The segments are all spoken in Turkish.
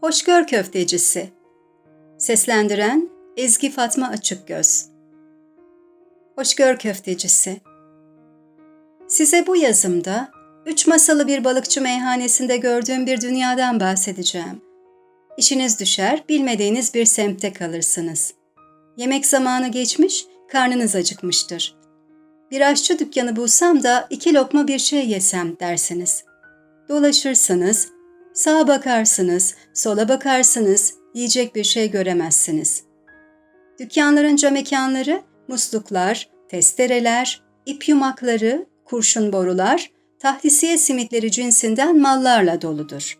Hoşgör Köftecisi Seslendiren Ezgi Fatma Açıkgöz Hoşgör Köftecisi Size bu yazımda üç masalı bir balıkçı meyhanesinde gördüğüm bir dünyadan bahsedeceğim. İşiniz düşer, bilmediğiniz bir semtte kalırsınız. Yemek zamanı geçmiş, karnınız acıkmıştır. Bir aşçı dükkanı bulsam da iki lokma bir şey yesem dersiniz. Dolaşırsınız, sağa bakarsınız, sola bakarsınız, yiyecek bir şey göremezsiniz. Dükkanların cam mekanları, musluklar, testereler, ip yumakları, kurşun borular, tahtisiye simitleri cinsinden mallarla doludur.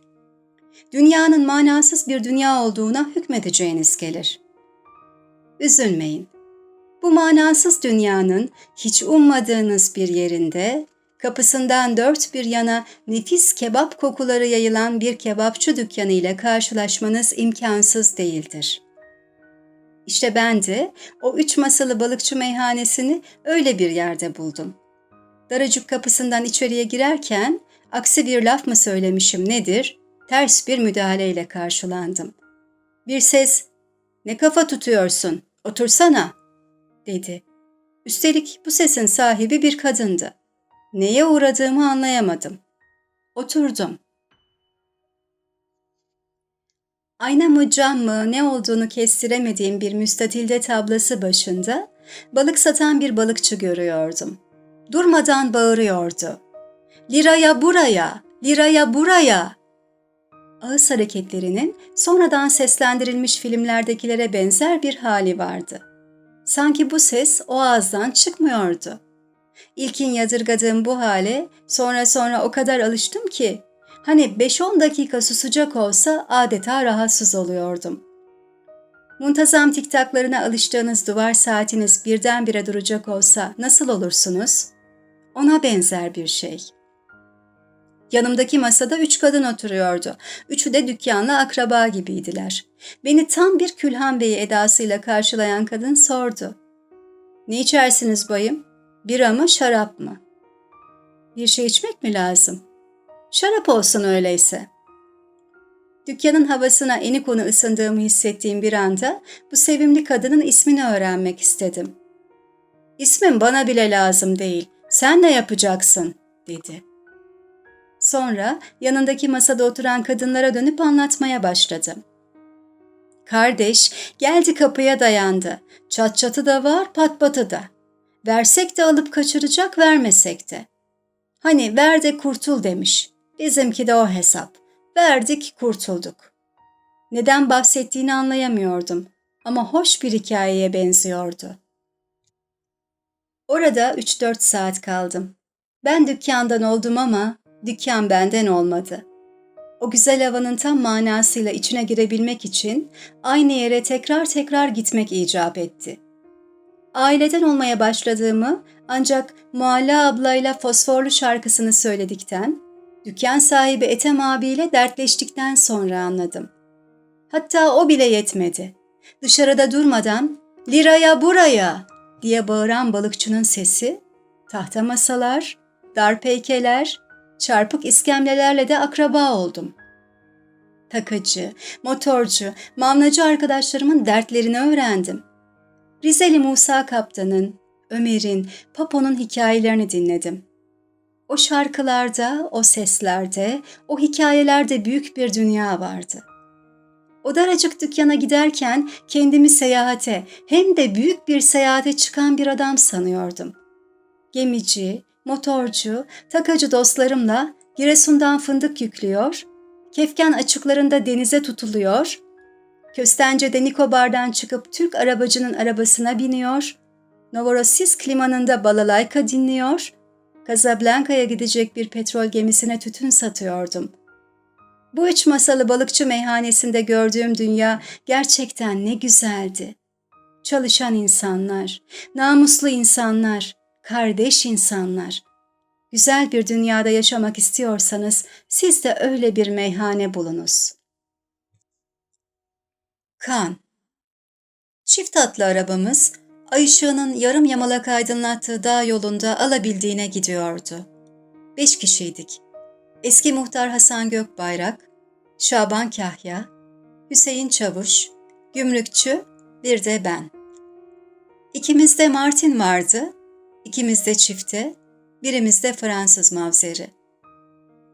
Dünyanın manasız bir dünya olduğuna hükmedeceğiniz gelir. Üzülmeyin. Bu manasız dünyanın hiç ummadığınız bir yerinde, kapısından dört bir yana nefis kebap kokuları yayılan bir kebapçı dükkanı ile karşılaşmanız imkansız değildir. İşte ben de o üç masalı balıkçı meyhanesini öyle bir yerde buldum. Daracık kapısından içeriye girerken aksi bir laf mı söylemişim nedir? Ters bir müdahaleyle karşılandım. Bir ses, ne kafa tutuyorsun, otursana, dedi. Üstelik bu sesin sahibi bir kadındı. Neye uğradığımı anlayamadım. Oturdum. Ayna mı cam mı ne olduğunu kestiremediğim bir müstatilde tablası başında balık satan bir balıkçı görüyordum. Durmadan bağırıyordu. Liraya buraya, liraya buraya. Ağız hareketlerinin sonradan seslendirilmiş filmlerdekilere benzer bir hali vardı. Sanki bu ses o ağızdan çıkmıyordu. İlkin yadırgadığım bu hale sonra sonra o kadar alıştım ki hani 5-10 dakika susacak olsa adeta rahatsız oluyordum. Muntazam tiktaklarına alıştığınız duvar saatiniz birdenbire duracak olsa nasıl olursunuz? Ona benzer bir şey. Yanımdaki masada üç kadın oturuyordu. Üçü de dükkanla akraba gibiydiler. Beni tam bir Külhan Bey edasıyla karşılayan kadın sordu. Ne içersiniz bayım? Bira mı şarap mı? Bir şey içmek mi lazım? Şarap olsun öyleyse. Dükkanın havasına eni konu ısındığımı hissettiğim bir anda bu sevimli kadının ismini öğrenmek istedim. İsmin bana bile lazım değil. Sen ne yapacaksın? dedi. Sonra yanındaki masada oturan kadınlara dönüp anlatmaya başladım. Kardeş geldi kapıya dayandı. Çat çatı da var, pat patı da. Versek de alıp kaçıracak, vermesek de. Hani ver de kurtul demiş. Bizimki de o hesap. Verdik, kurtulduk. Neden bahsettiğini anlayamıyordum ama hoş bir hikayeye benziyordu. Orada 3-4 saat kaldım. Ben dükkandan oldum ama dükkan benden olmadı. O güzel havanın tam manasıyla içine girebilmek için aynı yere tekrar tekrar gitmek icap etti.'' Aileden olmaya başladığımı ancak Mualla ablayla fosforlu şarkısını söyledikten, dükkan sahibi Ethem abiyle dertleştikten sonra anladım. Hatta o bile yetmedi. Dışarıda durmadan liraya buraya diye bağıran balıkçının sesi, tahta masalar, dar peykeler, çarpık iskemlelerle de akraba oldum. Takıcı, motorcu, mamlacı arkadaşlarımın dertlerini öğrendim. Rizeli Musa Kaptan'ın, Ömer'in, Papo'nun hikayelerini dinledim. O şarkılarda, o seslerde, o hikayelerde büyük bir dünya vardı. O daracık dükkana giderken kendimi seyahate hem de büyük bir seyahate çıkan bir adam sanıyordum. Gemici, motorcu, takacı dostlarımla Giresun'dan fındık yüklüyor, Kefken açıklarında denize tutuluyor, Köstence'de Nikobar'dan çıkıp Türk arabacının arabasına biniyor, Novorossiysk limanında balalayka dinliyor, Casablanca'ya gidecek bir petrol gemisine tütün satıyordum. Bu üç masalı balıkçı meyhanesinde gördüğüm dünya gerçekten ne güzeldi. Çalışan insanlar, namuslu insanlar, kardeş insanlar. Güzel bir dünyada yaşamak istiyorsanız siz de öyle bir meyhane bulunuz. Kan Çift atlı arabamız ay ışığının yarım yamalak aydınlattığı dağ yolunda alabildiğine gidiyordu. Beş kişiydik. Eski muhtar Hasan Gökbayrak, Şaban Kahya, Hüseyin Çavuş, Gümrükçü, bir de ben. İkimizde Martin vardı, ikimizde çifte, birimizde Fransız mavzeri.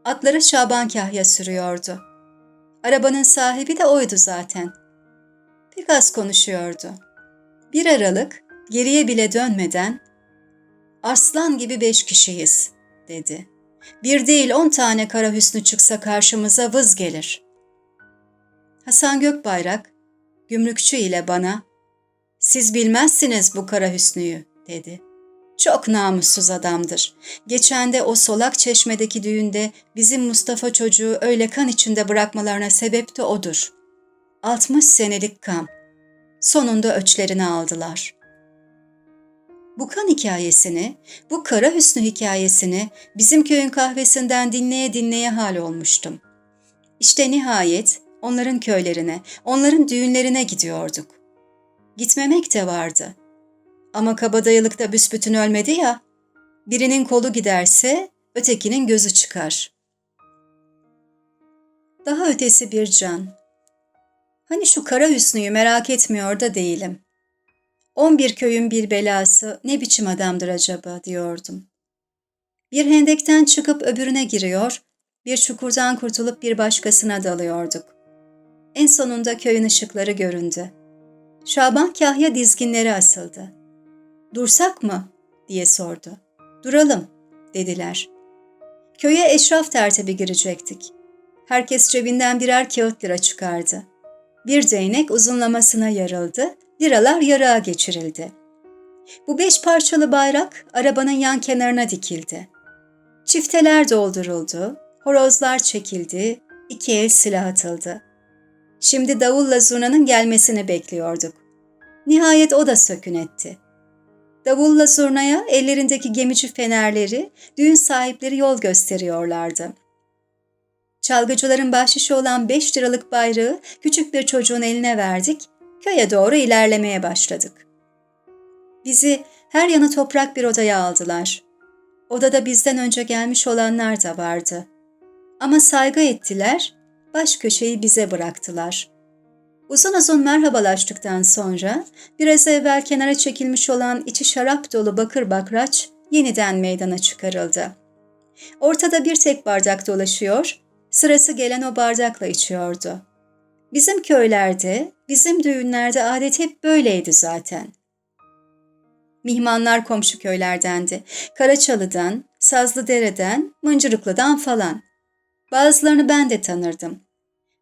Atları Şaban Kahya sürüyordu. Arabanın sahibi de oydu zaten. Pek az konuşuyordu. Bir aralık geriye bile dönmeden ''Aslan gibi beş kişiyiz.'' dedi. ''Bir değil on tane kara hüsnü çıksa karşımıza vız gelir.'' Hasan Gökbayrak, gümrükçü ile bana ''Siz bilmezsiniz bu kara hüsnüyü.'' dedi. Çok namussuz adamdır. Geçen de o solak çeşmedeki düğünde bizim Mustafa çocuğu öyle kan içinde bırakmalarına sebep de odur. 60 senelik kan. Sonunda öçlerini aldılar. Bu kan hikayesini, bu kara hüsnü hikayesini bizim köyün kahvesinden dinleye dinleye hal olmuştum. İşte nihayet onların köylerine, onların düğünlerine gidiyorduk. Gitmemek de vardı. Ama kabadayılıkta büsbütün ölmedi ya, birinin kolu giderse ötekinin gözü çıkar. Daha ötesi bir can. Hani şu kara hüsnüyü merak etmiyor da değilim. On bir köyün bir belası ne biçim adamdır acaba diyordum. Bir hendekten çıkıp öbürüne giriyor, bir çukurdan kurtulup bir başkasına dalıyorduk. En sonunda köyün ışıkları göründü. Şaban Kahya dizginleri asıldı. Dursak mı? diye sordu. Duralım, dediler. Köye eşraf tertibi girecektik. Herkes cebinden birer kağıt lira çıkardı. Bir değnek uzunlamasına yarıldı, liralar yarığa geçirildi. Bu beş parçalı bayrak arabanın yan kenarına dikildi. Çifteler dolduruldu, horozlar çekildi, iki el silah atıldı. Şimdi davulla zurnanın gelmesini bekliyorduk. Nihayet o da sökün etti. Davulla zurnaya ellerindeki gemici fenerleri düğün sahipleri yol gösteriyorlardı. Çalgıcıların bahşişi olan beş liralık bayrağı küçük bir çocuğun eline verdik, köye doğru ilerlemeye başladık. Bizi her yanı toprak bir odaya aldılar. Odada bizden önce gelmiş olanlar da vardı. Ama saygı ettiler, baş köşeyi bize bıraktılar. Uzun uzun merhabalaştıktan sonra biraz evvel kenara çekilmiş olan içi şarap dolu bakır bakraç yeniden meydana çıkarıldı. Ortada bir tek bardak dolaşıyor, sırası gelen o bardakla içiyordu. Bizim köylerde, bizim düğünlerde adet hep böyleydi zaten. Mihmanlar komşu köylerdendi. Karaçalı'dan, Sazlıdere'den, Mıncırıklı'dan falan. Bazılarını ben de tanırdım.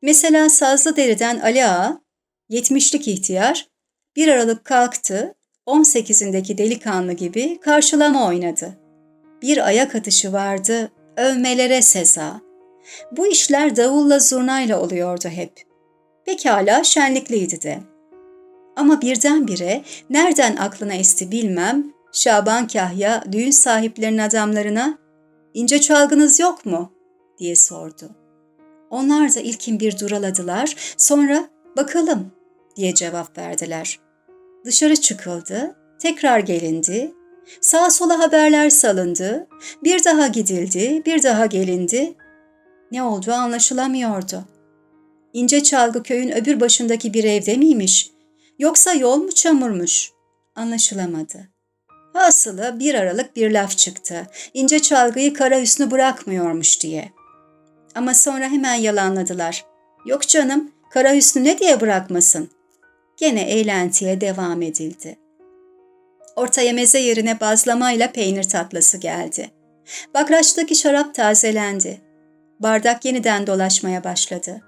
Mesela Sazlıdere'den Ali Ağa, 70'lik ihtiyar, bir aralık kalktı, 18'indeki delikanlı gibi karşılama oynadı. Bir ayak atışı vardı, övmelere seza. Bu işler davulla zurnayla oluyordu hep. Pekala şenlikliydi de. Ama birdenbire nereden aklına esti bilmem, Şaban Kahya düğün sahiplerinin adamlarına ince çalgınız yok mu diye sordu. Onlar da ilkin bir duraladılar, sonra bakalım diye cevap verdiler. Dışarı çıkıldı, tekrar gelindi, sağa sola haberler salındı, bir daha gidildi, bir daha gelindi. Ne olduğu anlaşılamıyordu. İnce Çalgı köyün öbür başındaki bir evde miymiş? Yoksa yol mu çamurmuş? Anlaşılamadı. Hasılı bir aralık bir laf çıktı. İnce Çalgı'yı kara hüsnü bırakmıyormuş diye. Ama sonra hemen yalanladılar. Yok canım, kara hüsnü ne diye bırakmasın? Gene eğlentiye devam edildi. Ortaya meze yerine bazlamayla peynir tatlısı geldi. Bakraçtaki şarap tazelendi. Bardak yeniden dolaşmaya başladı.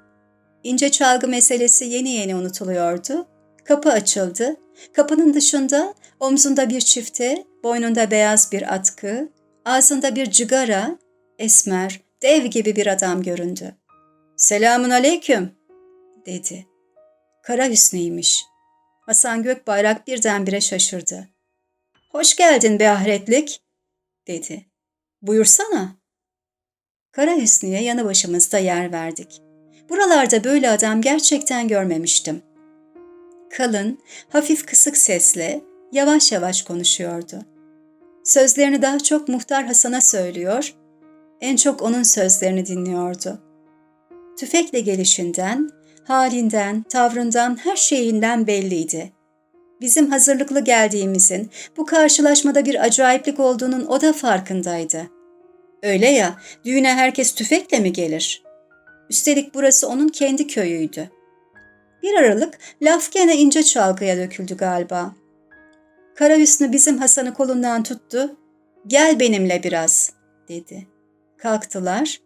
İnce çalgı meselesi yeni yeni unutuluyordu. Kapı açıldı. Kapının dışında omzunda bir çifte, boynunda beyaz bir atkı, ağzında bir cigara, esmer, dev gibi bir adam göründü. Selamun aleyküm, dedi. Kara Hüsnü'ymiş. Hasan Gökbayrak birdenbire şaşırdı. Hoş geldin be ahretlik, dedi. Buyursana. Kara Hüsnü'ye yanı başımızda yer verdik. Buralarda böyle adam gerçekten görmemiştim. Kalın, hafif kısık sesle yavaş yavaş konuşuyordu. Sözlerini daha çok Muhtar Hasan'a söylüyor, en çok onun sözlerini dinliyordu. Tüfekle gelişinden, halinden, tavrından, her şeyinden belliydi. Bizim hazırlıklı geldiğimizin, bu karşılaşmada bir acayiplik olduğunun o da farkındaydı. Öyle ya, düğüne herkes tüfekle mi gelir? Üstelik burası onun kendi köyüydü. Bir aralık laf gene ince çalgıya döküldü galiba. Kara Hüsnü bizim Hasan'ı kolundan tuttu. Gel benimle biraz, dedi. Kalktılar.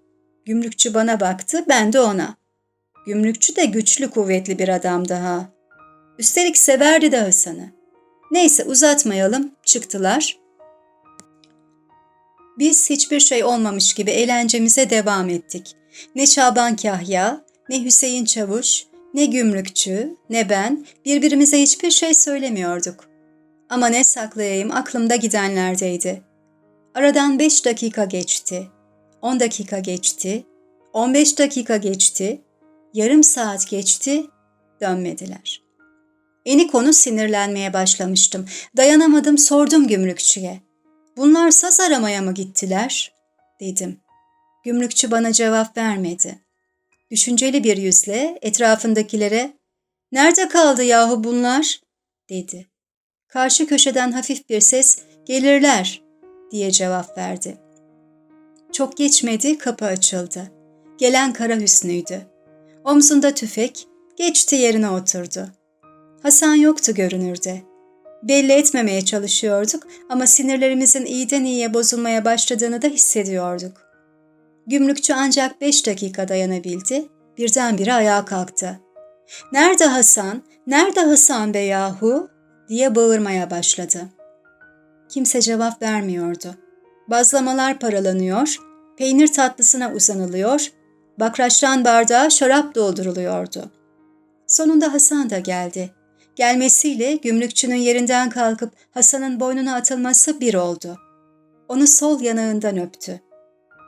Gümrükçü bana baktı, ben de ona. Gümrükçü de güçlü kuvvetli bir adam daha. Üstelik severdi de Hasan'ı. Neyse uzatmayalım, çıktılar. Biz hiçbir şey olmamış gibi eğlencemize devam ettik. Ne Şaban Kahya, ne Hüseyin Çavuş, ne gümrükçü, ne ben birbirimize hiçbir şey söylemiyorduk. Ama ne saklayayım aklımda gidenlerdeydi. Aradan beş dakika geçti. On dakika geçti. On beş dakika geçti. Yarım saat geçti. Dönmediler. Eni konu sinirlenmeye başlamıştım. Dayanamadım sordum gümrükçüye. Bunlar saz aramaya mı gittiler? Dedim. Gümrükçü bana cevap vermedi. Düşünceli bir yüzle etrafındakilere ''Nerede kaldı yahu bunlar?'' dedi. Karşı köşeden hafif bir ses ''Gelirler'' diye cevap verdi. Çok geçmedi kapı açıldı. Gelen Kara Hüsnü'ydü. Omzunda tüfek, geçti yerine oturdu. Hasan yoktu görünürde. Belli etmemeye çalışıyorduk ama sinirlerimizin iyiden iyiye bozulmaya başladığını da hissediyorduk. Gümrükçü ancak beş dakika dayanabildi, birdenbire ayağa kalktı. ''Nerede Hasan? Nerede Hasan be yahu?'' diye bağırmaya başladı. Kimse cevap vermiyordu. Bazlamalar paralanıyor, peynir tatlısına uzanılıyor, bakraçtan bardağa şarap dolduruluyordu. Sonunda Hasan da geldi. Gelmesiyle gümrükçünün yerinden kalkıp Hasan'ın boynuna atılması bir oldu. Onu sol yanağından öptü.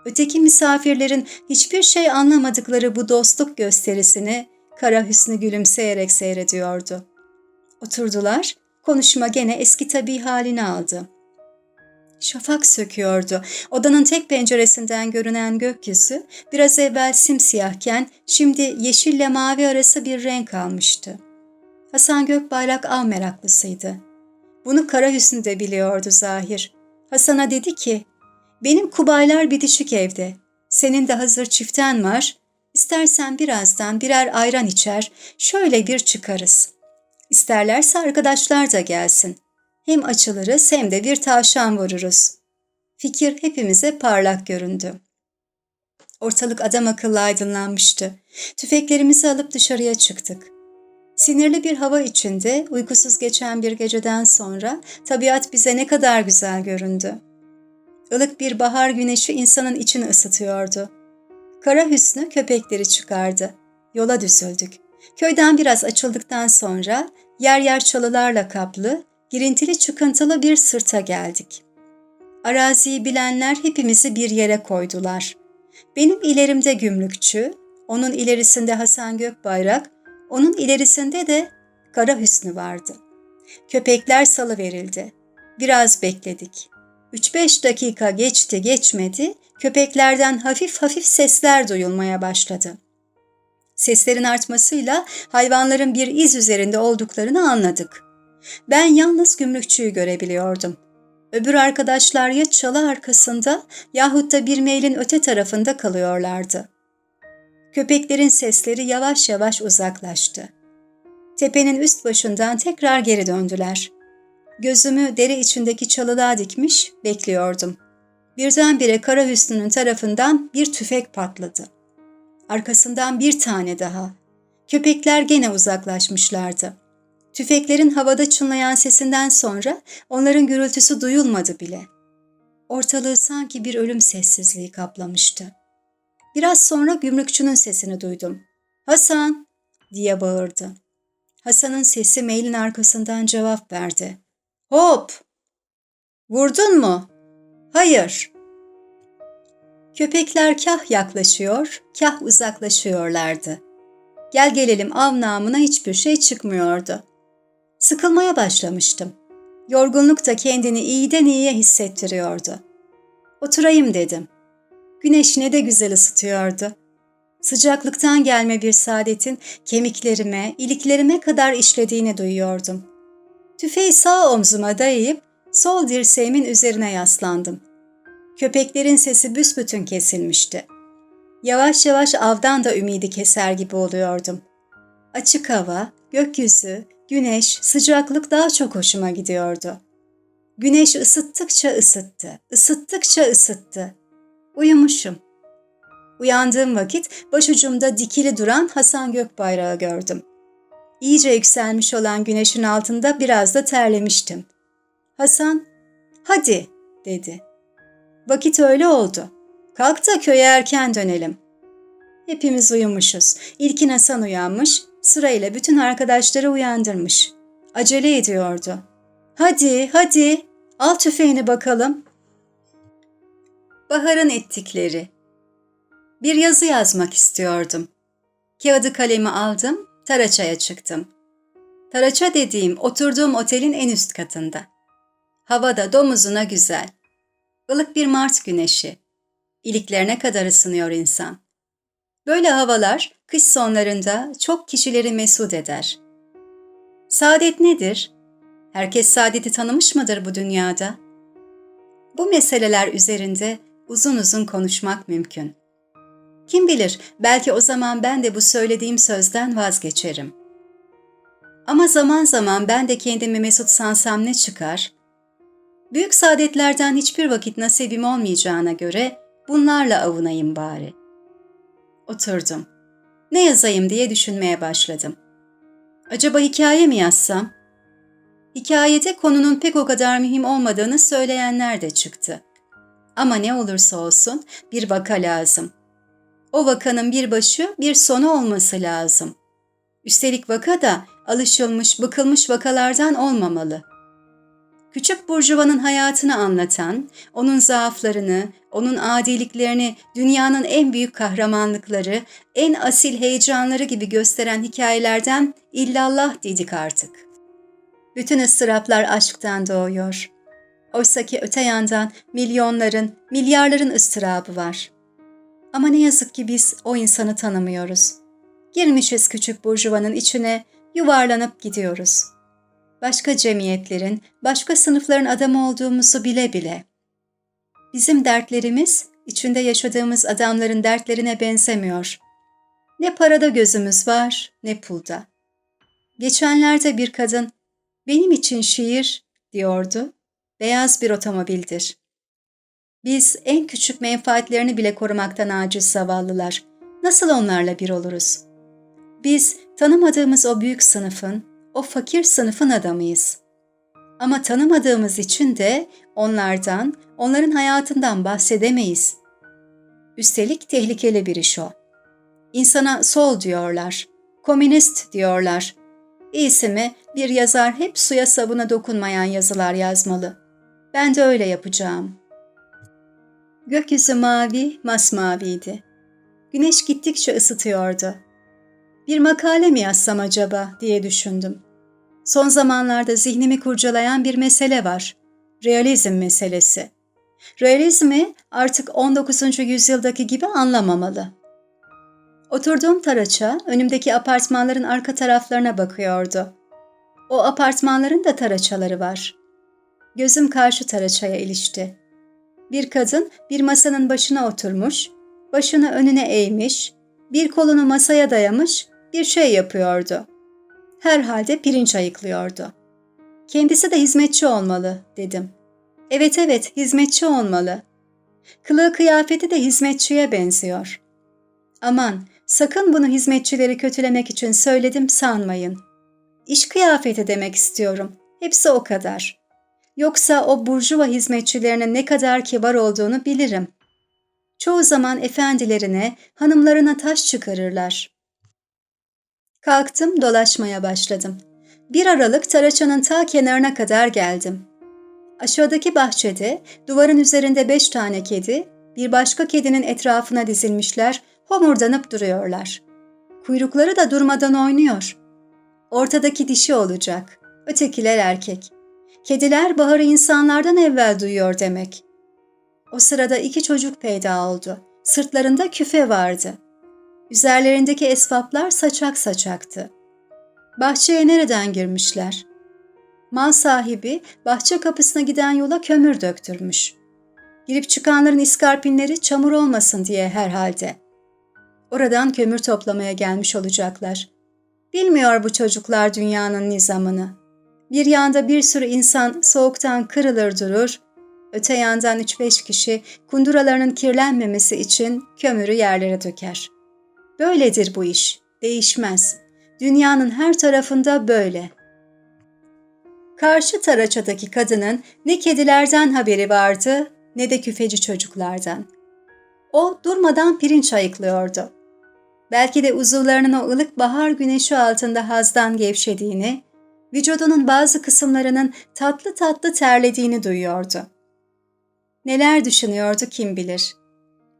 Öteki misafirlerin hiçbir şey anlamadıkları bu dostluk gösterisini Kara Hüsnü gülümseyerek seyrediyordu. Oturdular, konuşma gene eski tabi halini aldı. Şafak söküyordu. Odanın tek penceresinden görünen gökyüzü biraz evvel simsiyahken şimdi yeşille mavi arası bir renk almıştı. Hasan Gökbayrak av meraklısıydı. Bunu Kara Hüsnü de biliyordu zahir. Hasan'a dedi ki, benim kubaylar bitişik evde. Senin de hazır çiften var. İstersen birazdan birer ayran içer, şöyle bir çıkarız. İsterlerse arkadaşlar da gelsin. Hem açılırız hem de bir tavşan vururuz. Fikir hepimize parlak göründü. Ortalık adam akıllı aydınlanmıştı. Tüfeklerimizi alıp dışarıya çıktık. Sinirli bir hava içinde uykusuz geçen bir geceden sonra tabiat bize ne kadar güzel göründü. Ilık bir bahar güneşi insanın içini ısıtıyordu. Kara Hüsnü köpekleri çıkardı. Yola düzüldük. Köyden biraz açıldıktan sonra yer yer çalılarla kaplı, girintili çıkıntılı bir sırta geldik. Araziyi bilenler hepimizi bir yere koydular. Benim ilerimde gümrükçü, onun ilerisinde Hasan Gökbayrak, onun ilerisinde de Kara Hüsnü vardı. Köpekler salı verildi. Biraz bekledik. 3-5 dakika geçti geçmedi, köpeklerden hafif hafif sesler duyulmaya başladı. Seslerin artmasıyla hayvanların bir iz üzerinde olduklarını anladık. Ben yalnız gümrükçüyü görebiliyordum. Öbür arkadaşlar ya çalı arkasında yahut da bir meylin öte tarafında kalıyorlardı. Köpeklerin sesleri yavaş yavaş uzaklaştı. Tepenin üst başından tekrar geri döndüler. Gözümü dere içindeki çalılığa dikmiş, bekliyordum. Birdenbire Kara Hüsnü'nün tarafından bir tüfek patladı. Arkasından bir tane daha. Köpekler gene uzaklaşmışlardı. Tüfeklerin havada çınlayan sesinden sonra onların gürültüsü duyulmadı bile. Ortalığı sanki bir ölüm sessizliği kaplamıştı. Biraz sonra gümrükçünün sesini duydum. Hasan diye bağırdı. Hasan'ın sesi mailin arkasından cevap verdi. Hop! Vurdun mu? Hayır. Köpekler kah yaklaşıyor, kah uzaklaşıyorlardı. Gel gelelim av namına hiçbir şey çıkmıyordu. Sıkılmaya başlamıştım. Yorgunluk da kendini iyiden iyiye hissettiriyordu. Oturayım dedim. Güneş ne de güzel ısıtıyordu. Sıcaklıktan gelme bir saadetin kemiklerime, iliklerime kadar işlediğini duyuyordum. Tüfeği sağ omzuma dayayıp sol dirseğimin üzerine yaslandım. Köpeklerin sesi büsbütün kesilmişti. Yavaş yavaş avdan da ümidi keser gibi oluyordum. Açık hava, gökyüzü, güneş, sıcaklık daha çok hoşuma gidiyordu. Güneş ısıttıkça ısıttı, ısıttıkça ısıttı. Uyumuşum. Uyandığım vakit başucumda dikili duran Hasan Gökbayrağı gördüm. İyice yükselmiş olan güneşin altında biraz da terlemiştim. Hasan, hadi dedi. Vakit öyle oldu. Kalk da köye erken dönelim. Hepimiz uyumuşuz. İlkin Hasan uyanmış, sırayla bütün arkadaşları uyandırmış. Acele ediyordu. Hadi, hadi, al tüfeğini bakalım. Baharın ettikleri. Bir yazı yazmak istiyordum. Kağıdı kalemi aldım, Taraça'ya çıktım. Taraça dediğim oturduğum otelin en üst katında. Hava da domuzuna güzel. Ilık bir Mart güneşi. İliklerine kadar ısınıyor insan. Böyle havalar kış sonlarında çok kişileri mesut eder. Saadet nedir? Herkes saadeti tanımış mıdır bu dünyada? Bu meseleler üzerinde uzun uzun konuşmak mümkün. Kim bilir belki o zaman ben de bu söylediğim sözden vazgeçerim. Ama zaman zaman ben de kendimi mesut sansam ne çıkar? Büyük saadetlerden hiçbir vakit nasibim olmayacağına göre bunlarla avunayım bari. Oturdum. Ne yazayım diye düşünmeye başladım. Acaba hikaye mi yazsam? Hikayede konunun pek o kadar mühim olmadığını söyleyenler de çıktı. Ama ne olursa olsun bir vaka lazım. O vakanın bir başı, bir sonu olması lazım. Üstelik vaka da alışılmış, bıkılmış vakalardan olmamalı. Küçük burjuvanın hayatını anlatan, onun zaaflarını, onun adiliklerini dünyanın en büyük kahramanlıkları, en asil heyecanları gibi gösteren hikayelerden illallah dedik artık. Bütün ıstıraplar aşktan doğuyor. Oysa ki öte yandan milyonların, milyarların ıstırabı var. Ama ne yazık ki biz o insanı tanımıyoruz. Girmişiz küçük burjuvanın içine, yuvarlanıp gidiyoruz. Başka cemiyetlerin, başka sınıfların adamı olduğumuzu bile bile. Bizim dertlerimiz, içinde yaşadığımız adamların dertlerine benzemiyor. Ne parada gözümüz var, ne pulda. Geçenlerde bir kadın, benim için şiir, diyordu, beyaz bir otomobildir. Biz en küçük menfaatlerini bile korumaktan aciz zavallılar. Nasıl onlarla bir oluruz? Biz tanımadığımız o büyük sınıfın, o fakir sınıfın adamıyız. Ama tanımadığımız için de onlardan, onların hayatından bahsedemeyiz. Üstelik tehlikeli bir iş o. İnsana sol diyorlar, komünist diyorlar. İyisi mi bir yazar hep suya sabuna dokunmayan yazılar yazmalı. Ben de öyle yapacağım.'' Gökyüzü mavi, masmaviydi. Güneş gittikçe ısıtıyordu. Bir makale mi yazsam acaba diye düşündüm. Son zamanlarda zihnimi kurcalayan bir mesele var. Realizm meselesi. Realizmi artık 19. yüzyıldaki gibi anlamamalı. Oturduğum taraça önümdeki apartmanların arka taraflarına bakıyordu. O apartmanların da taraçaları var. Gözüm karşı taraçaya ilişti. Bir kadın bir masanın başına oturmuş, başını önüne eğmiş, bir kolunu masaya dayamış bir şey yapıyordu. Herhalde pirinç ayıklıyordu. Kendisi de hizmetçi olmalı dedim. Evet evet hizmetçi olmalı. Kılığı kıyafeti de hizmetçiye benziyor. Aman sakın bunu hizmetçileri kötülemek için söyledim sanmayın. İş kıyafeti demek istiyorum. Hepsi o kadar. Yoksa o burjuva hizmetçilerinin ne kadar kibar olduğunu bilirim. Çoğu zaman efendilerine, hanımlarına taş çıkarırlar. Kalktım, dolaşmaya başladım. Bir aralık taraçanın ta kenarına kadar geldim. Aşağıdaki bahçede duvarın üzerinde beş tane kedi, bir başka kedinin etrafına dizilmişler, homurdanıp duruyorlar. Kuyrukları da durmadan oynuyor. Ortadaki dişi olacak, ötekiler erkek. Kediler baharı insanlardan evvel duyuyor demek. O sırada iki çocuk peyda oldu. Sırtlarında küfe vardı. Üzerlerindeki esvaplar saçak saçaktı. Bahçeye nereden girmişler? Mal sahibi bahçe kapısına giden yola kömür döktürmüş. Girip çıkanların iskarpinleri çamur olmasın diye herhalde. Oradan kömür toplamaya gelmiş olacaklar. Bilmiyor bu çocuklar dünyanın nizamını. Bir yanda bir sürü insan soğuktan kırılır durur, öte yandan üç beş kişi kunduralarının kirlenmemesi için kömürü yerlere döker. Böyledir bu iş, değişmez. Dünyanın her tarafında böyle. Karşı taraçadaki kadının ne kedilerden haberi vardı ne de küfeci çocuklardan. O durmadan pirinç ayıklıyordu. Belki de uzuvlarının o ılık bahar güneşi altında hazdan gevşediğini, vücudunun bazı kısımlarının tatlı tatlı terlediğini duyuyordu. Neler düşünüyordu kim bilir.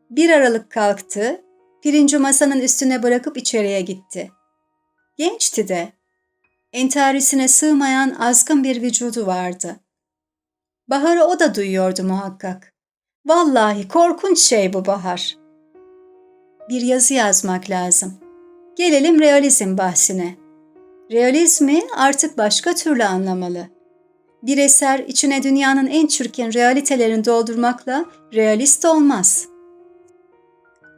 Bir aralık kalktı, pirinci masanın üstüne bırakıp içeriye gitti. Gençti de. Entarisine sığmayan azgın bir vücudu vardı. Baharı o da duyuyordu muhakkak. Vallahi korkunç şey bu bahar. Bir yazı yazmak lazım. Gelelim realizm bahsine. Realizmi artık başka türlü anlamalı. Bir eser içine dünyanın en çirkin realitelerini doldurmakla realist olmaz.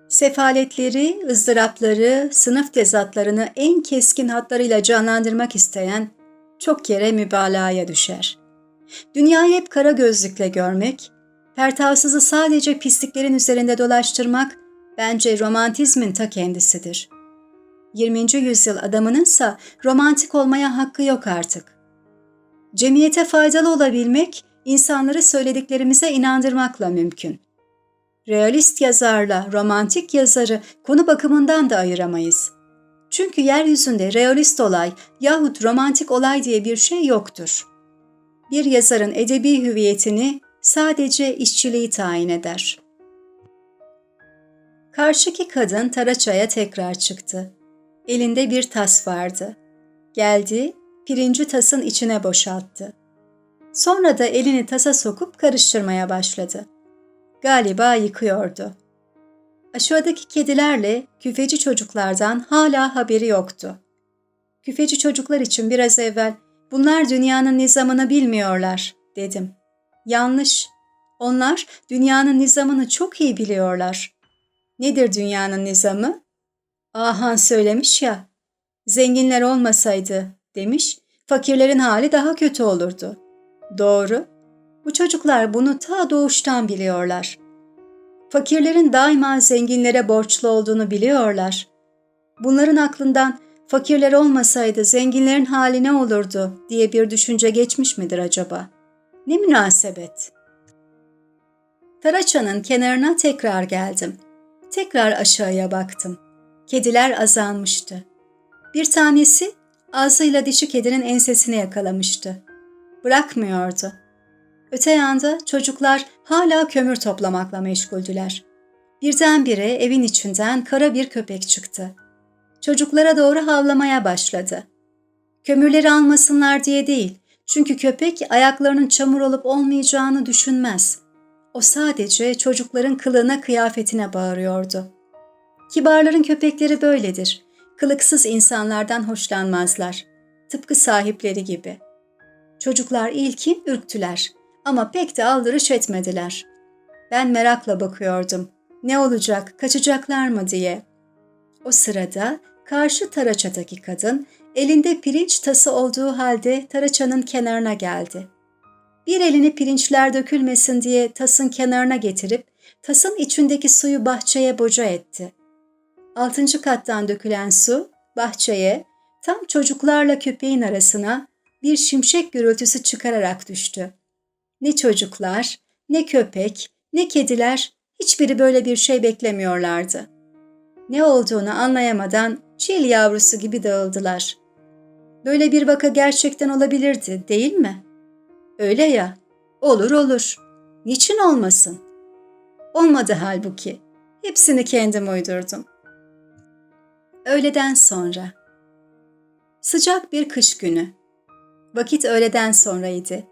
Sefaletleri, ızdırapları, sınıf tezatlarını en keskin hatlarıyla canlandırmak isteyen çok yere mübalağaya düşer. Dünyayı hep kara gözlükle görmek, pertavsızı sadece pisliklerin üzerinde dolaştırmak bence romantizmin ta kendisidir. 20. yüzyıl adamınınsa romantik olmaya hakkı yok artık. Cemiyete faydalı olabilmek, insanları söylediklerimize inandırmakla mümkün. Realist yazarla romantik yazarı konu bakımından da ayıramayız. Çünkü yeryüzünde realist olay yahut romantik olay diye bir şey yoktur. Bir yazarın edebi hüviyetini sadece işçiliği tayin eder. Karşıki kadın Taraça'ya tekrar çıktı. Elinde bir tas vardı. Geldi, pirinci tasın içine boşalttı. Sonra da elini tasa sokup karıştırmaya başladı. Galiba yıkıyordu. Aşağıdaki kedilerle küfeci çocuklardan hala haberi yoktu. Küfeci çocuklar için biraz evvel bunlar dünyanın nizamını bilmiyorlar dedim. Yanlış. Onlar dünyanın nizamını çok iyi biliyorlar. Nedir dünyanın nizamı? Ahan söylemiş ya. Zenginler olmasaydı demiş, fakirlerin hali daha kötü olurdu. Doğru. Bu çocuklar bunu ta doğuştan biliyorlar. Fakirlerin daima zenginlere borçlu olduğunu biliyorlar. Bunların aklından fakirler olmasaydı zenginlerin hali ne olurdu diye bir düşünce geçmiş midir acaba? Ne münasebet. Taraçanın kenarına tekrar geldim. Tekrar aşağıya baktım. Kediler azalmıştı. Bir tanesi ağzıyla dişi kedinin ensesine yakalamıştı. Bırakmıyordu. Öte yanda çocuklar hala kömür toplamakla meşguldüler. Birdenbire evin içinden kara bir köpek çıktı. Çocuklara doğru havlamaya başladı. Kömürleri almasınlar diye değil, çünkü köpek ayaklarının çamur olup olmayacağını düşünmez. O sadece çocukların kılığına kıyafetine bağırıyordu. Kibarların köpekleri böyledir. Kılıksız insanlardan hoşlanmazlar. Tıpkı sahipleri gibi. Çocuklar ilkin ürktüler ama pek de aldırış etmediler. Ben merakla bakıyordum. Ne olacak, kaçacaklar mı diye. O sırada karşı taraçadaki kadın elinde pirinç tası olduğu halde taraçanın kenarına geldi. Bir elini pirinçler dökülmesin diye tasın kenarına getirip tasın içindeki suyu bahçeye boca etti. Altıncı kattan dökülen su bahçeye tam çocuklarla köpeğin arasına bir şimşek gürültüsü çıkararak düştü. Ne çocuklar, ne köpek, ne kediler Hiçbiri böyle bir şey beklemiyorlardı. Ne olduğunu anlayamadan çil yavrusu gibi dağıldılar. Böyle bir vaka gerçekten olabilirdi, değil mi? Öyle ya, olur olur. Niçin olmasın? Olmadı halbuki. Hepsini kendim uydurdum. Öğleden sonra. Sıcak bir kış günü. Vakit öğleden sonraydı.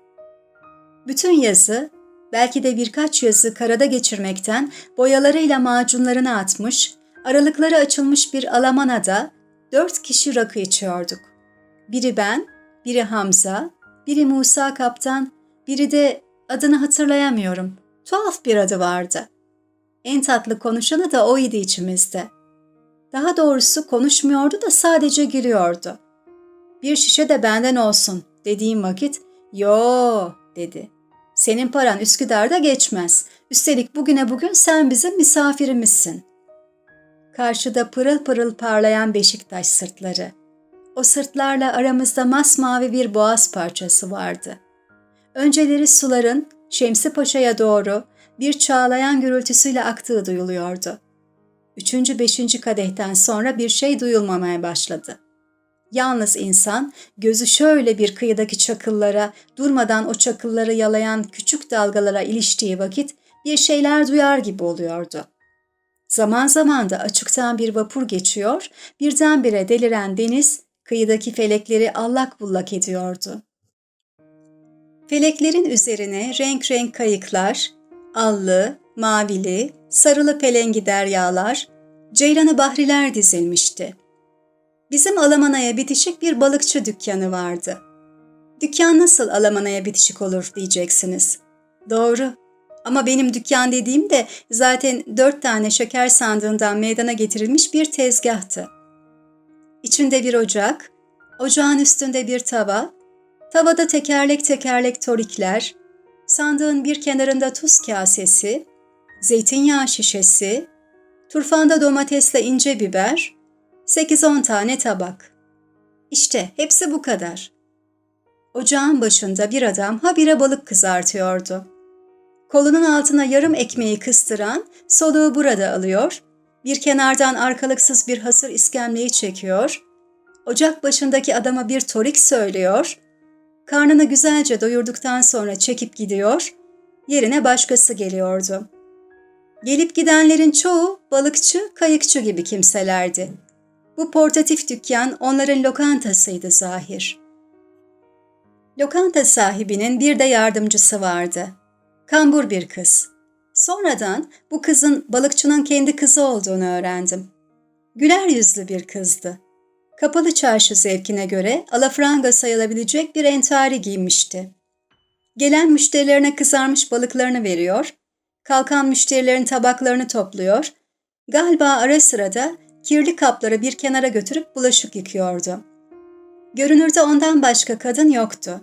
Bütün yazı, belki de birkaç yazı karada geçirmekten boyalarıyla macunlarını atmış, aralıkları açılmış bir alamanada dört kişi rakı içiyorduk. Biri ben, biri Hamza, biri Musa Kaptan, biri de adını hatırlayamıyorum. Tuhaf bir adı vardı. En tatlı konuşanı da o idi içimizde. Daha doğrusu konuşmuyordu da sadece gülüyordu. Bir şişe de benden olsun dediğim vakit yo dedi. Senin paran Üsküdar'da geçmez. Üstelik bugüne bugün sen bizim misafirimizsin. Karşıda pırıl pırıl parlayan Beşiktaş sırtları. O sırtlarla aramızda masmavi bir boğaz parçası vardı. Önceleri suların Şemsi Paşa'ya doğru bir çağlayan gürültüsüyle aktığı duyuluyordu. Üçüncü, beşinci kadehten sonra bir şey duyulmamaya başladı. Yalnız insan gözü şöyle bir kıyıdaki çakıllara, durmadan o çakılları yalayan küçük dalgalara iliştiği vakit bir şeyler duyar gibi oluyordu. Zaman zaman da açıktan bir vapur geçiyor, birdenbire deliren deniz kıyıdaki felekleri allak bullak ediyordu. Feleklerin üzerine renk renk kayıklar, allı, mavili, sarılı pelengi deryalar, ceylanı bahriler dizilmişti. Bizim Alamana'ya bitişik bir balıkçı dükkanı vardı. Dükkan nasıl Alamana'ya bitişik olur diyeceksiniz. Doğru. Ama benim dükkan dediğim de zaten dört tane şeker sandığından meydana getirilmiş bir tezgahtı. İçinde bir ocak, ocağın üstünde bir tava, tavada tekerlek tekerlek torikler, sandığın bir kenarında tuz kasesi, zeytinyağı şişesi, turfanda domatesle ince biber, 8-10 tane tabak. İşte hepsi bu kadar. Ocağın başında bir adam habire balık kızartıyordu. Kolunun altına yarım ekmeği kıstıran soluğu burada alıyor, bir kenardan arkalıksız bir hasır iskemleyi çekiyor, ocak başındaki adama bir torik söylüyor, karnını güzelce doyurduktan sonra çekip gidiyor, yerine başkası geliyordu. Gelip gidenlerin çoğu balıkçı, kayıkçı gibi kimselerdi. Bu portatif dükkan onların lokantasıydı zahir. Lokanta sahibinin bir de yardımcısı vardı. Kambur bir kız. Sonradan bu kızın balıkçının kendi kızı olduğunu öğrendim. Güler yüzlü bir kızdı. Kapalı çarşı zevkine göre alafranga sayılabilecek bir entari giymişti. Gelen müşterilerine kızarmış balıklarını veriyor, kalkan müşterilerin tabaklarını topluyor, galiba ara sırada kirli kapları bir kenara götürüp bulaşık yıkıyordu. Görünürde ondan başka kadın yoktu.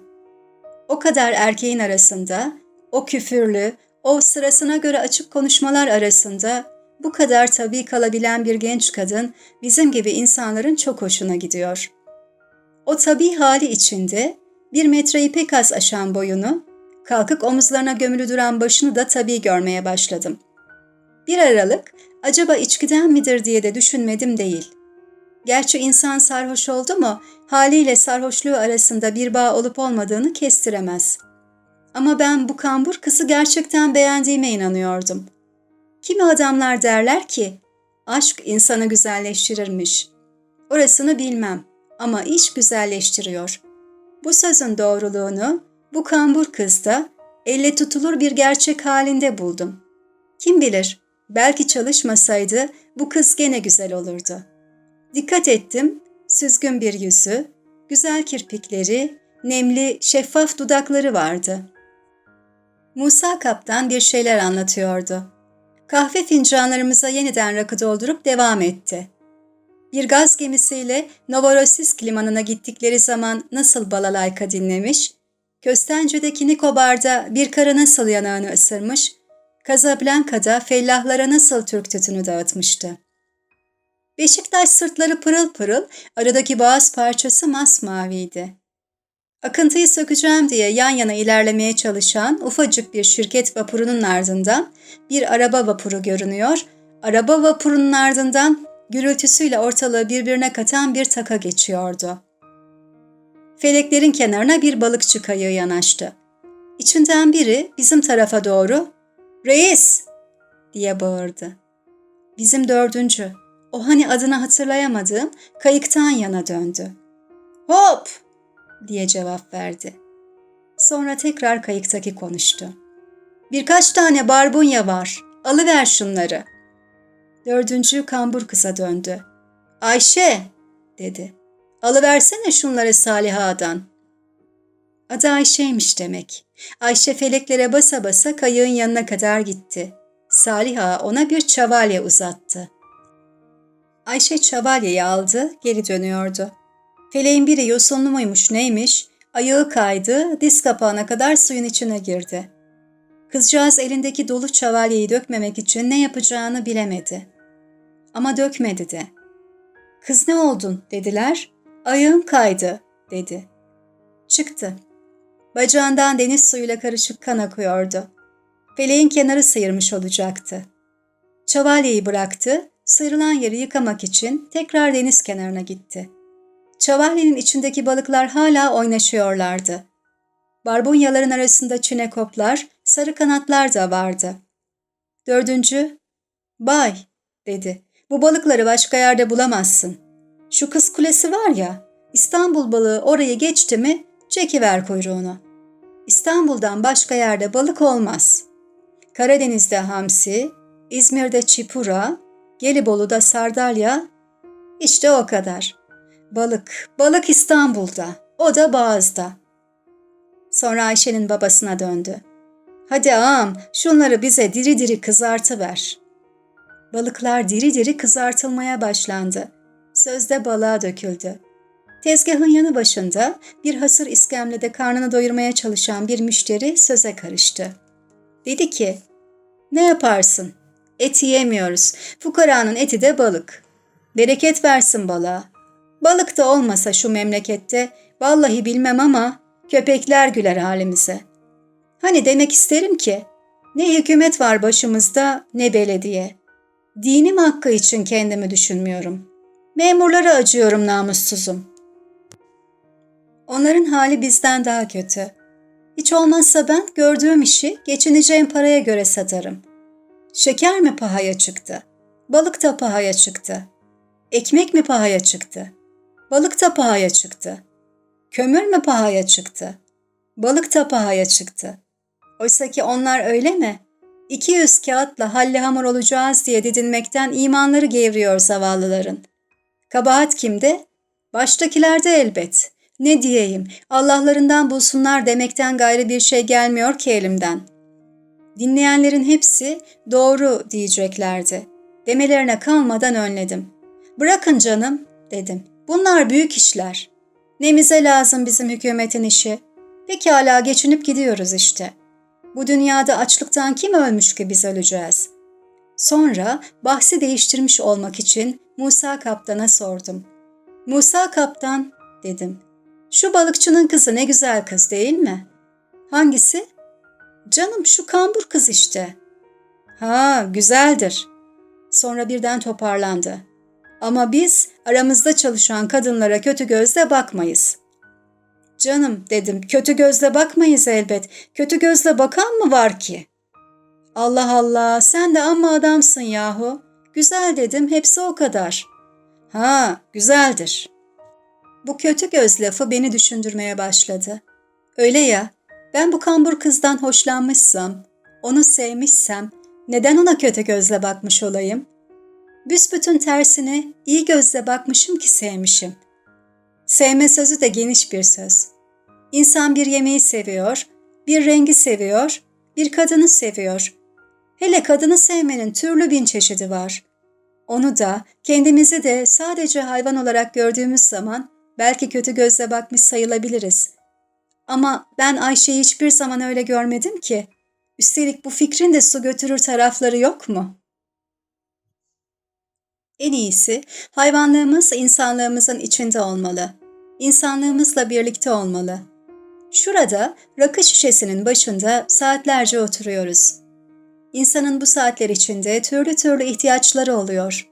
O kadar erkeğin arasında, o küfürlü, o sırasına göre açık konuşmalar arasında bu kadar tabii kalabilen bir genç kadın bizim gibi insanların çok hoşuna gidiyor. O tabii hali içinde bir metreyi pek az aşan boyunu, kalkık omuzlarına gömülü duran başını da tabii görmeye başladım. Bir aralık acaba içkiden midir diye de düşünmedim değil. Gerçi insan sarhoş oldu mu haliyle sarhoşluğu arasında bir bağ olup olmadığını kestiremez. Ama ben bu kambur kızı gerçekten beğendiğime inanıyordum. Kimi adamlar derler ki, aşk insanı güzelleştirirmiş. Orasını bilmem ama iş güzelleştiriyor. Bu sözün doğruluğunu bu kambur kızda elle tutulur bir gerçek halinde buldum. Kim bilir, belki çalışmasaydı bu kız gene güzel olurdu. Dikkat ettim, süzgün bir yüzü, güzel kirpikleri, nemli, şeffaf dudakları vardı. Musa kaptan bir şeyler anlatıyordu. Kahve fincanlarımıza yeniden rakı doldurup devam etti. Bir gaz gemisiyle Novorossiysk limanına gittikleri zaman nasıl balalayka dinlemiş, Köstence'deki Nikobar'da bir karı nasıl yanağını ısırmış, Casablanca'da fellahlara nasıl Türk tütünü dağıtmıştı. Beşiktaş sırtları pırıl pırıl, aradaki boğaz parçası masmaviydi. Akıntıyı sökeceğim diye yan yana ilerlemeye çalışan ufacık bir şirket vapurunun ardından bir araba vapuru görünüyor. Araba vapurunun ardından gürültüsüyle ortalığı birbirine katan bir taka geçiyordu. Feleklerin kenarına bir balıkçı kayığı yanaştı. İçinden biri bizim tarafa doğru ''Reis!'' diye bağırdı. Bizim dördüncü, o hani adını hatırlayamadığım kayıktan yana döndü. ''Hop!'' diye cevap verdi. Sonra tekrar kayıktaki konuştu. Birkaç tane barbunya var. Alıver şunları. Dördüncü kambur kıza döndü. Ayşe dedi. Alıversene şunları Saliha'dan. Adı Ayşe'ymiş demek. Ayşe feleklere basa basa kayığın yanına kadar gitti. Saliha ona bir çavalye uzattı. Ayşe çavalyeyi aldı, geri dönüyordu. Feleğin biri yosunlu muymuş neymiş, ayağı kaydı, diz kapağına kadar suyun içine girdi. Kızcağız elindeki dolu çavalyeyi dökmemek için ne yapacağını bilemedi. Ama dökmedi de. Kız ne oldun dediler. Ayağım kaydı dedi. Çıktı. Bacağından deniz suyuyla karışık kan akıyordu. Feleğin kenarı sıyırmış olacaktı. Çavalyeyi bıraktı, sıyrılan yeri yıkamak için tekrar deniz kenarına gitti. Çavalyenin içindeki balıklar hala oynaşıyorlardı. Barbunyaların arasında çinekoplar, sarı kanatlar da vardı. Dördüncü, ''Bay'' dedi. ''Bu balıkları başka yerde bulamazsın. Şu kız kulesi var ya, İstanbul balığı orayı geçti mi çekiver kuyruğunu. İstanbul'dan başka yerde balık olmaz. Karadeniz'de hamsi, İzmir'de çipura, Gelibolu'da sardalya, işte o kadar. Balık, balık İstanbul'da, o da Boğaz'da. Sonra Ayşe'nin babasına döndü. Hadi ağam şunları bize diri diri kızartıver. Balıklar diri diri kızartılmaya başlandı. Sözde balığa döküldü. Tezgahın yanı başında bir hasır iskemlede karnını doyurmaya çalışan bir müşteri söze karıştı. Dedi ki, ne yaparsın? Et yiyemiyoruz. Fukaranın eti de balık. Bereket versin balığa. Balık da olmasa şu memlekette vallahi bilmem ama köpekler güler halimize. Hani demek isterim ki ne hükümet var başımızda ne belediye. Dinim hakkı için kendimi düşünmüyorum. Memurlara acıyorum namussuzum. Onların hali bizden daha kötü. Hiç olmazsa ben gördüğüm işi geçineceğim paraya göre satarım. Şeker mi pahaya çıktı? Balık da pahaya çıktı. Ekmek mi pahaya çıktı? Balık da pahaya çıktı. Kömür mü pahaya çıktı? Balık da pahaya çıktı. Oysa ki onlar öyle mi? 200 kağıtla halli hamur olacağız diye didinmekten imanları gevriyor zavallıların. Kabahat kimde? Baştakilerde elbet. Ne diyeyim, Allah'larından bulsunlar demekten gayrı bir şey gelmiyor ki elimden. Dinleyenlerin hepsi doğru diyeceklerdi. Demelerine kalmadan önledim. Bırakın canım, dedim. Bunlar büyük işler. Nemize lazım bizim hükümetin işi. Pekala geçinip gidiyoruz işte. Bu dünyada açlıktan kim ölmüş ki biz öleceğiz? Sonra bahsi değiştirmiş olmak için Musa kaptana sordum. Musa kaptan, dedim. Şu balıkçının kızı ne güzel kız değil mi? Hangisi? Canım şu kambur kız işte. Ha, güzeldir. Sonra birden toparlandı. Ama biz aramızda çalışan kadınlara kötü gözle bakmayız. Canım dedim, kötü gözle bakmayız elbet. Kötü gözle bakan mı var ki? Allah Allah, sen de amma adamsın yahu. Güzel dedim, hepsi o kadar. Ha, güzeldir. Bu kötü göz lafı beni düşündürmeye başladı. Öyle ya, ben bu kambur kızdan hoşlanmışsam, onu sevmişsem, neden ona kötü gözle bakmış olayım? Büsbütün tersine iyi gözle bakmışım ki sevmişim. Sevme sözü de geniş bir söz. İnsan bir yemeği seviyor, bir rengi seviyor, bir kadını seviyor. Hele kadını sevmenin türlü bin çeşidi var. Onu da, kendimizi de sadece hayvan olarak gördüğümüz zaman belki kötü gözle bakmış sayılabiliriz. Ama ben Ayşe'yi hiçbir zaman öyle görmedim ki. Üstelik bu fikrin de su götürür tarafları yok mu? En iyisi hayvanlığımız insanlığımızın içinde olmalı. İnsanlığımızla birlikte olmalı. Şurada rakı şişesinin başında saatlerce oturuyoruz. İnsanın bu saatler içinde türlü türlü ihtiyaçları oluyor.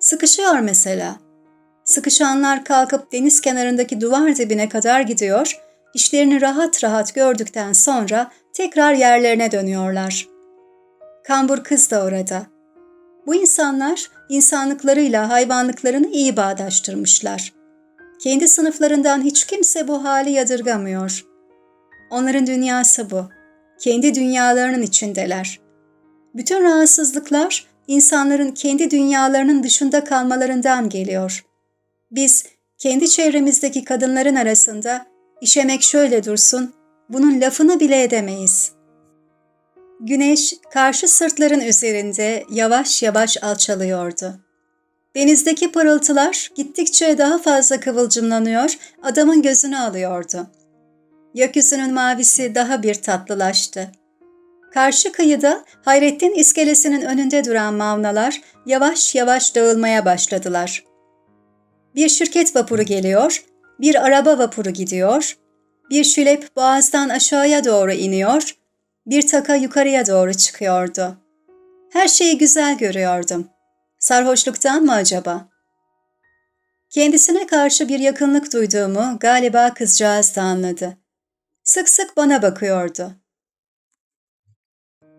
Sıkışıyor mesela. Sıkışanlar kalkıp deniz kenarındaki duvar dibine kadar gidiyor, işlerini rahat rahat gördükten sonra tekrar yerlerine dönüyorlar. Kambur kız da orada. Bu insanlar insanlıklarıyla hayvanlıklarını iyi bağdaştırmışlar. Kendi sınıflarından hiç kimse bu hali yadırgamıyor. Onların dünyası bu. Kendi dünyalarının içindeler. Bütün rahatsızlıklar insanların kendi dünyalarının dışında kalmalarından geliyor. Biz kendi çevremizdeki kadınların arasında işemek şöyle dursun, bunun lafını bile edemeyiz. Güneş karşı sırtların üzerinde yavaş yavaş alçalıyordu. Denizdeki parıltılar gittikçe daha fazla kıvılcımlanıyor, adamın gözünü alıyordu. Gökyüzünün mavisi daha bir tatlılaştı. Karşı kıyıda Hayrettin iskelesinin önünde duran mavnalar yavaş yavaş dağılmaya başladılar. Bir şirket vapuru geliyor, bir araba vapuru gidiyor, bir şülep boğazdan aşağıya doğru iniyor, bir taka yukarıya doğru çıkıyordu. Her şeyi güzel görüyordum. Sarhoşluktan mı acaba? Kendisine karşı bir yakınlık duyduğumu galiba kızcağız da anladı. Sık sık bana bakıyordu.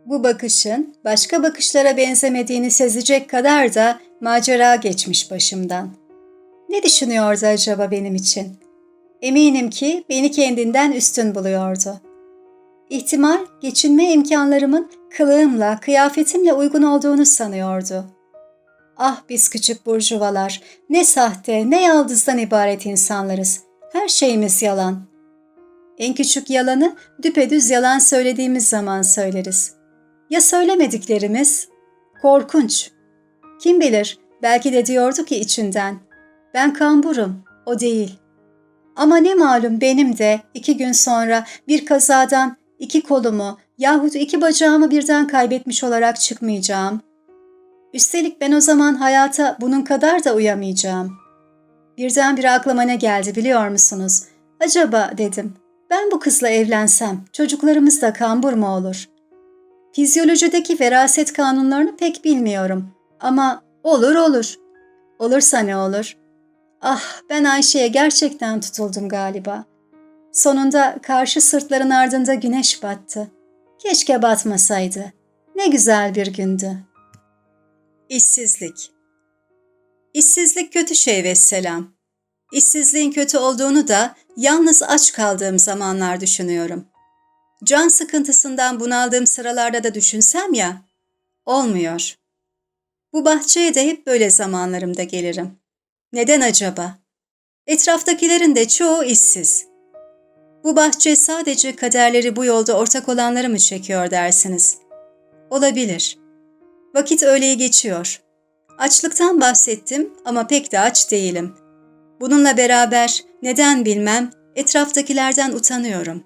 Bu bakışın başka bakışlara benzemediğini sezecek kadar da macera geçmiş başımdan. Ne düşünüyordu acaba benim için? Eminim ki beni kendinden üstün buluyordu. İhtimal geçinme imkanlarımın kılığımla, kıyafetimle uygun olduğunu sanıyordu. Ah biz küçük burjuvalar, ne sahte, ne yaldızdan ibaret insanlarız. Her şeyimiz yalan. En küçük yalanı düpedüz yalan söylediğimiz zaman söyleriz. Ya söylemediklerimiz? Korkunç. Kim bilir, belki de diyordu ki içinden. Ben kamburum, o değil. Ama ne malum benim de iki gün sonra bir kazadan iki kolumu yahut iki bacağımı birden kaybetmiş olarak çıkmayacağım. Üstelik ben o zaman hayata bunun kadar da uyamayacağım. Birden bir aklıma ne geldi biliyor musunuz? Acaba dedim, ben bu kızla evlensem çocuklarımız da kambur mu olur? Fizyolojideki veraset kanunlarını pek bilmiyorum ama olur olur. Olursa ne olur? Ah ben Ayşe'ye gerçekten tutuldum galiba.'' Sonunda karşı sırtların ardında güneş battı. Keşke batmasaydı. Ne güzel bir gündü. İşsizlik İşsizlik kötü şey ve selam. İşsizliğin kötü olduğunu da yalnız aç kaldığım zamanlar düşünüyorum. Can sıkıntısından bunaldığım sıralarda da düşünsem ya, olmuyor. Bu bahçeye de hep böyle zamanlarımda gelirim. Neden acaba? Etraftakilerin de çoğu işsiz. Bu bahçe sadece kaderleri bu yolda ortak olanları mı çekiyor dersiniz? Olabilir. Vakit öğleyi geçiyor. Açlıktan bahsettim ama pek de aç değilim. Bununla beraber neden bilmem etraftakilerden utanıyorum.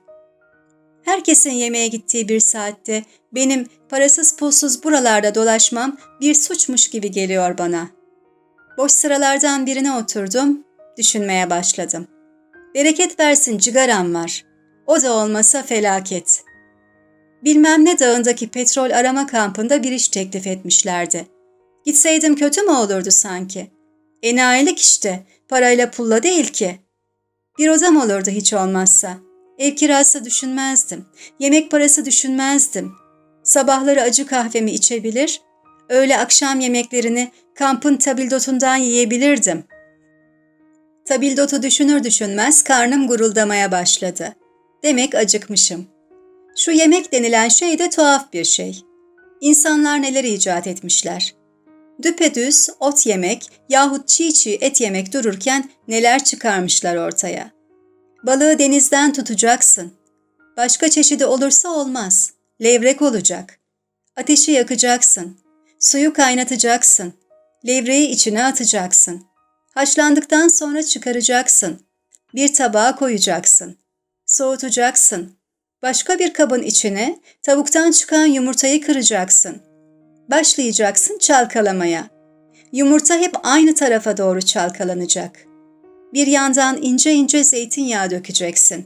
Herkesin yemeğe gittiği bir saatte benim parasız pulsuz buralarda dolaşmam bir suçmuş gibi geliyor bana. Boş sıralardan birine oturdum, düşünmeye başladım.'' Bereket versin cigaram var. O da olmasa felaket. Bilmem ne dağındaki petrol arama kampında bir iş teklif etmişlerdi. Gitseydim kötü mü olurdu sanki? Enayilik işte, parayla pulla değil ki. Bir odam olurdu hiç olmazsa. Ev kirası düşünmezdim. Yemek parası düşünmezdim. Sabahları acı kahvemi içebilir, öğle akşam yemeklerini kampın tabildotundan yiyebilirdim. Tabildotu düşünür düşünmez karnım guruldamaya başladı. Demek acıkmışım. Şu yemek denilen şey de tuhaf bir şey. İnsanlar neler icat etmişler. Düpedüz ot yemek yahut çiğ çiğ et yemek dururken neler çıkarmışlar ortaya. Balığı denizden tutacaksın. Başka çeşidi olursa olmaz. Levrek olacak. Ateşi yakacaksın. Suyu kaynatacaksın. Levreyi içine atacaksın. Haşlandıktan sonra çıkaracaksın. Bir tabağa koyacaksın. Soğutacaksın. Başka bir kabın içine tavuktan çıkan yumurtayı kıracaksın. Başlayacaksın çalkalamaya. Yumurta hep aynı tarafa doğru çalkalanacak. Bir yandan ince ince zeytinyağı dökeceksin.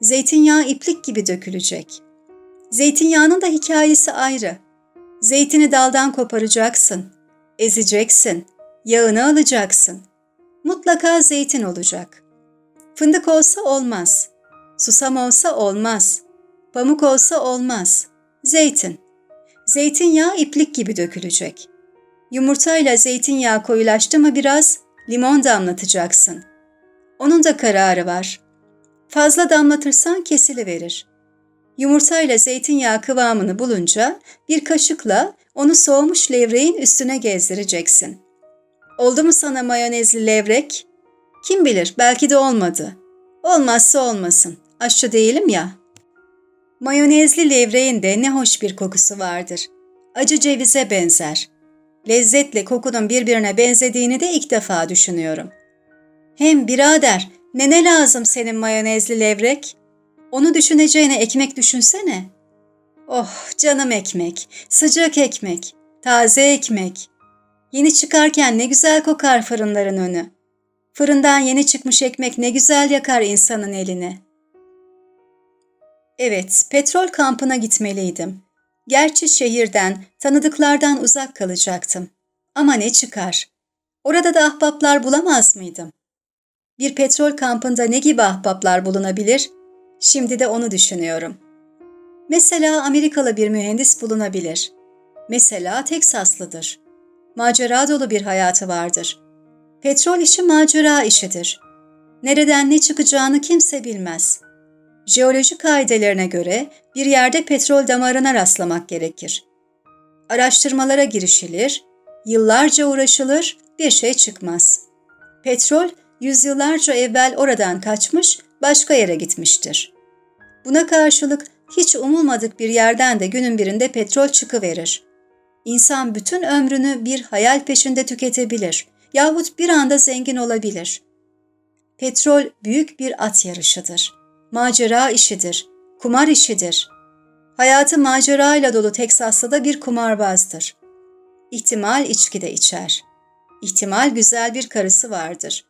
Zeytinyağı iplik gibi dökülecek. Zeytinyağının da hikayesi ayrı. Zeytini daldan koparacaksın, ezeceksin, yağını alacaksın. Mutlaka zeytin olacak. Fındık olsa olmaz. Susam olsa olmaz. Pamuk olsa olmaz. Zeytin. Zeytinyağı iplik gibi dökülecek. Yumurtayla zeytinyağı koyulaştı mı biraz limon damlatacaksın. Onun da kararı var. Fazla damlatırsan kesiliverir. Yumurtayla zeytinyağı kıvamını bulunca bir kaşıkla onu soğumuş levreğin üstüne gezdireceksin. Oldu mu sana mayonezli levrek? Kim bilir belki de olmadı. Olmazsa olmasın. Aşçı değilim ya. Mayonezli levreğin de ne hoş bir kokusu vardır. Acı cevize benzer. Lezzetle kokunun birbirine benzediğini de ilk defa düşünüyorum. Hem birader ne ne lazım senin mayonezli levrek? Onu düşüneceğine ekmek düşünsene. Oh canım ekmek, sıcak ekmek, taze ekmek. Yeni çıkarken ne güzel kokar fırınların önü. Fırından yeni çıkmış ekmek ne güzel yakar insanın elini. Evet, petrol kampına gitmeliydim. Gerçi şehirden, tanıdıklardan uzak kalacaktım. Ama ne çıkar? Orada da ahbaplar bulamaz mıydım? Bir petrol kampında ne gibi ahbaplar bulunabilir? Şimdi de onu düşünüyorum. Mesela Amerikalı bir mühendis bulunabilir. Mesela Teksaslıdır. Macera dolu bir hayatı vardır. Petrol işi macera işidir. Nereden ne çıkacağını kimse bilmez. Jeoloji kaidelerine göre bir yerde petrol damarına rastlamak gerekir. Araştırmalara girişilir, yıllarca uğraşılır, bir şey çıkmaz. Petrol yüzyıllarca evvel oradan kaçmış, başka yere gitmiştir. Buna karşılık hiç umulmadık bir yerden de günün birinde petrol çıkıverir. İnsan bütün ömrünü bir hayal peşinde tüketebilir yahut bir anda zengin olabilir. Petrol büyük bir at yarışıdır. Macera işidir, kumar işidir. Hayatı macerayla dolu Teksaslı da bir kumarbazdır. İhtimal içki de içer. İhtimal güzel bir karısı vardır.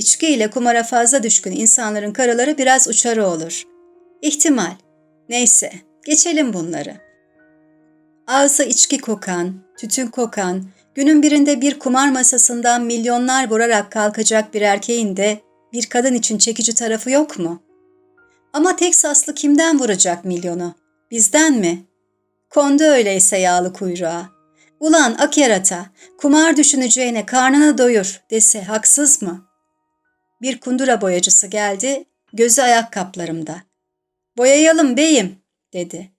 İçki ile kumara fazla düşkün insanların karıları biraz uçarı olur. İhtimal. Neyse, geçelim bunları. Ağzı içki kokan, tütün kokan, günün birinde bir kumar masasından milyonlar vurarak kalkacak bir erkeğin de bir kadın için çekici tarafı yok mu? Ama Teksaslı kimden vuracak milyonu? Bizden mi? Kondu öyleyse yağlı kuyruğa. Ulan ak yarata, kumar düşüneceğine karnını doyur dese haksız mı? Bir kundura boyacısı geldi, gözü ayak kaplarımda. Boyayalım beyim, dedi.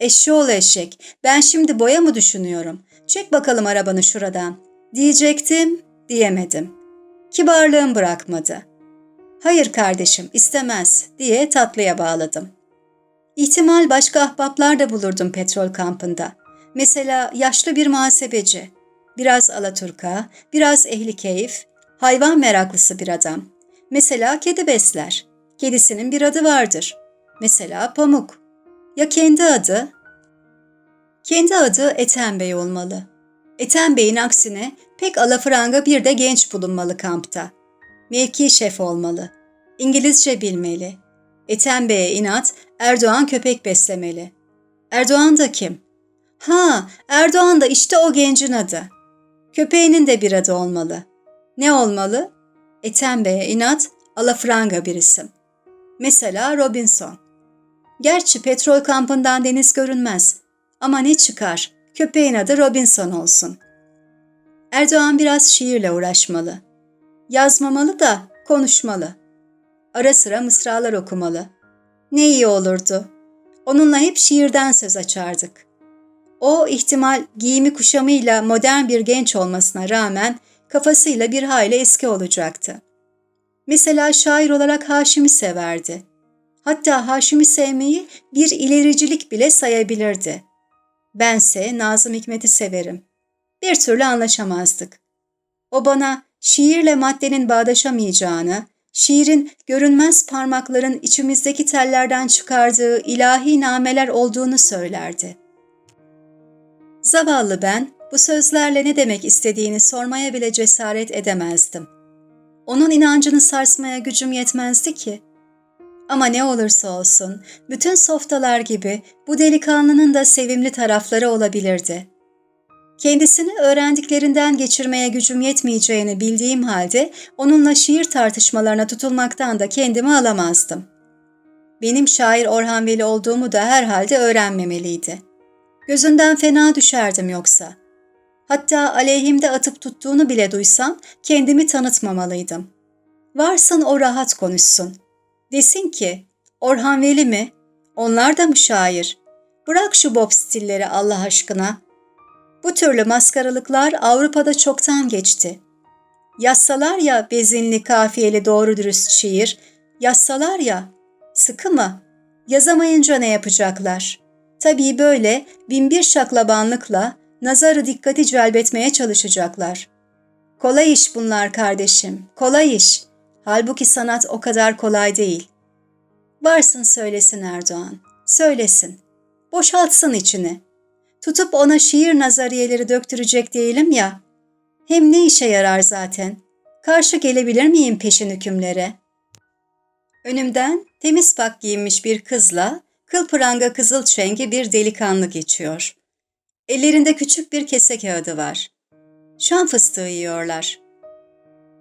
Eşşoğlu eşek, ben şimdi boya mı düşünüyorum? Çek bakalım arabanı şuradan. Diyecektim, diyemedim. Kibarlığım bırakmadı. Hayır kardeşim, istemez diye tatlıya bağladım. İhtimal başka ahbaplar da bulurdum petrol kampında. Mesela yaşlı bir muhasebeci, biraz alaturka, biraz ehli keyif, hayvan meraklısı bir adam. Mesela kedi besler. Kedisinin bir adı vardır. Mesela Pamuk. Ya kendi adı? Kendi adı Ethem Bey olmalı. Ethem Bey'in aksine pek alafranga bir de genç bulunmalı kampta. Mevki şef olmalı. İngilizce bilmeli. Ethem Bey'e inat Erdoğan köpek beslemeli. Erdoğan da kim? Ha, Erdoğan da işte o gencin adı. Köpeğinin de bir adı olmalı. Ne olmalı? Ethem Bey'e inat alafranga bir isim. Mesela Robinson. Gerçi petrol kampından deniz görünmez. Ama ne çıkar? Köpeğin adı Robinson olsun. Erdoğan biraz şiirle uğraşmalı. Yazmamalı da konuşmalı. Ara sıra mısralar okumalı. Ne iyi olurdu. Onunla hep şiirden söz açardık. O ihtimal giyimi kuşamıyla modern bir genç olmasına rağmen kafasıyla bir hayli eski olacaktı. Mesela şair olarak Haşim'i severdi. Hatta Haşim'i sevmeyi bir ilericilik bile sayabilirdi. Bense Nazım Hikmet'i severim. Bir türlü anlaşamazdık. O bana şiirle maddenin bağdaşamayacağını, şiirin görünmez parmakların içimizdeki tellerden çıkardığı ilahi nameler olduğunu söylerdi. Zavallı ben bu sözlerle ne demek istediğini sormaya bile cesaret edemezdim. Onun inancını sarsmaya gücüm yetmezdi ki. Ama ne olursa olsun, bütün softalar gibi bu delikanlının da sevimli tarafları olabilirdi. Kendisini öğrendiklerinden geçirmeye gücüm yetmeyeceğini bildiğim halde onunla şiir tartışmalarına tutulmaktan da kendimi alamazdım. Benim şair Orhan Veli olduğumu da herhalde öğrenmemeliydi. Gözünden fena düşerdim yoksa. Hatta aleyhimde atıp tuttuğunu bile duysam kendimi tanıtmamalıydım. Varsın o rahat konuşsun. Desin ki, Orhan Veli mi? Onlar da mı şair? Bırak şu bob stilleri Allah aşkına. Bu türlü maskaralıklar Avrupa'da çoktan geçti. Yazsalar ya bezinli, kafiyeli, doğru dürüst şiir, yazsalar ya, sıkı mı? Yazamayınca ne yapacaklar? Tabii böyle binbir şaklabanlıkla nazarı dikkati celbetmeye çalışacaklar. Kolay iş bunlar kardeşim, kolay iş. Halbuki sanat o kadar kolay değil. Varsın söylesin Erdoğan, söylesin. Boşaltsın içini. Tutup ona şiir nazariyeleri döktürecek değilim ya. Hem ne işe yarar zaten? Karşı gelebilir miyim peşin hükümlere? Önümden temiz pak giyinmiş bir kızla kıl pıranga kızıl çengi bir delikanlı geçiyor. Ellerinde küçük bir kese kağıdı var. Şan fıstığı yiyorlar.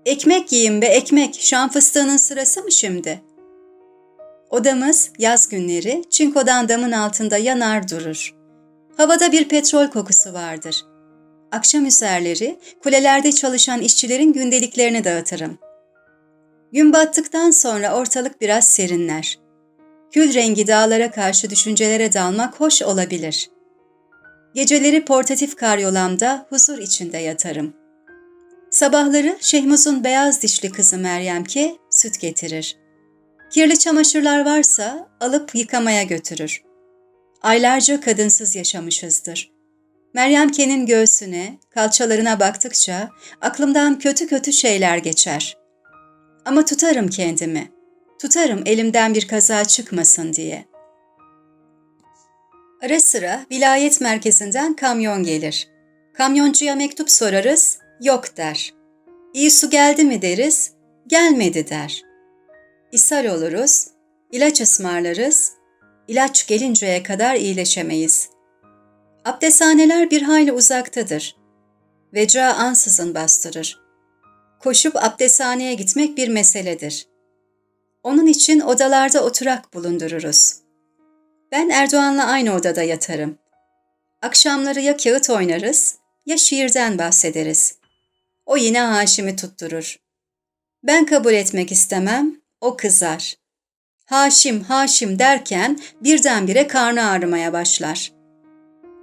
Ekmek yiyin be ekmek, şan fıstığının sırası mı şimdi? Odamız yaz günleri çinkodan damın altında yanar durur. Havada bir petrol kokusu vardır. Akşam üzerleri kulelerde çalışan işçilerin gündeliklerini dağıtırım. Gün battıktan sonra ortalık biraz serinler. Kül rengi dağlara karşı düşüncelere dalmak hoş olabilir. Geceleri portatif karyolamda huzur içinde yatarım. Sabahları Şehmuz'un beyaz dişli kızı Meryemke süt getirir. Kirli çamaşırlar varsa alıp yıkamaya götürür. Aylarca kadınsız yaşamışızdır. Meryemke'nin göğsüne, kalçalarına baktıkça aklımdan kötü kötü şeyler geçer. Ama tutarım kendimi. Tutarım elimden bir kaza çıkmasın diye. Ara sıra vilayet merkezinden kamyon gelir. Kamyoncuya mektup sorarız, yok der. İyi su geldi mi deriz, gelmedi der. İshal oluruz, ilaç ısmarlarız, ilaç gelinceye kadar iyileşemeyiz. Abdesthaneler bir hayli uzaktadır. Veca ansızın bastırır. Koşup abdesthaneye gitmek bir meseledir. Onun için odalarda oturak bulundururuz. Ben Erdoğan'la aynı odada yatarım. Akşamları ya kağıt oynarız ya şiirden bahsederiz. O yine Haşim'i tutturur. Ben kabul etmek istemem, o kızar. Haşim, Haşim derken birdenbire karnı ağrımaya başlar.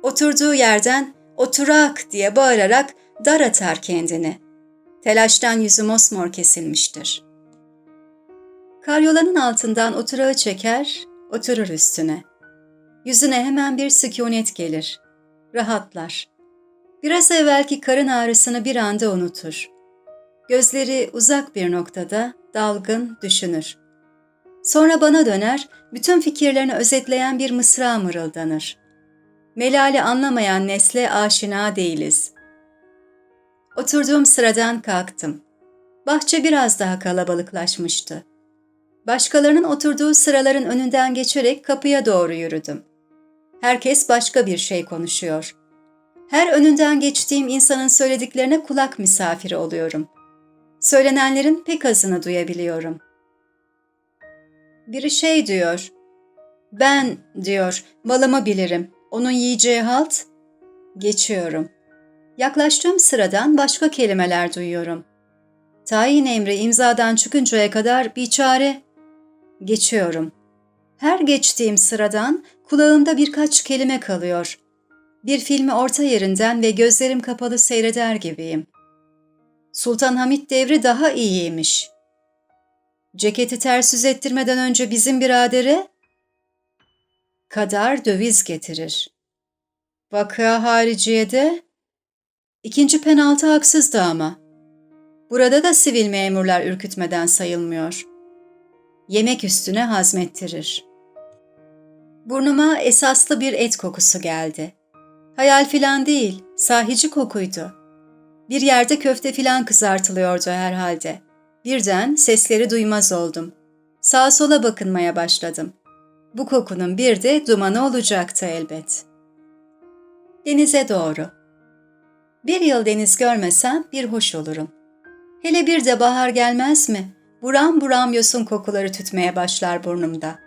Oturduğu yerden oturak diye bağırarak dar atar kendini. Telaştan yüzü mosmor kesilmiştir. Karyolanın altından oturağı çeker, oturur üstüne. Yüzüne hemen bir sükunet gelir. Rahatlar. Biraz evvelki karın ağrısını bir anda unutur. Gözleri uzak bir noktada, dalgın, düşünür. Sonra bana döner, bütün fikirlerini özetleyen bir mısra mırıldanır. Melali anlamayan nesle aşina değiliz. Oturduğum sıradan kalktım. Bahçe biraz daha kalabalıklaşmıştı. Başkalarının oturduğu sıraların önünden geçerek kapıya doğru yürüdüm. Herkes başka bir şey konuşuyor. Her önünden geçtiğim insanın söylediklerine kulak misafiri oluyorum. Söylenenlerin pek azını duyabiliyorum. Biri şey diyor, ben diyor, malımı bilirim, onun yiyeceği halt, geçiyorum. Yaklaştığım sıradan başka kelimeler duyuyorum. Tayin emri imzadan çıkıncaya kadar bir çare, geçiyorum. Her geçtiğim sıradan kulağımda birkaç kelime kalıyor. Bir filmi orta yerinden ve gözlerim kapalı seyreder gibiyim. Sultan Hamit devri daha iyiymiş. Ceketi ters yüz ettirmeden önce bizim biradere kadar döviz getirir. Vakıa hariciyede ikinci penaltı haksızdı ama. Burada da sivil memurlar ürkütmeden sayılmıyor. Yemek üstüne hazmettirir. Burnuma esaslı bir et kokusu geldi. Hayal filan değil, sahici kokuydu. Bir yerde köfte filan kızartılıyordu herhalde. Birden sesleri duymaz oldum. Sağa sola bakınmaya başladım. Bu kokunun bir de dumanı olacaktı elbet. Denize doğru. Bir yıl deniz görmesem bir hoş olurum. Hele bir de bahar gelmez mi? Buram buram yosun kokuları tütmeye başlar burnumda.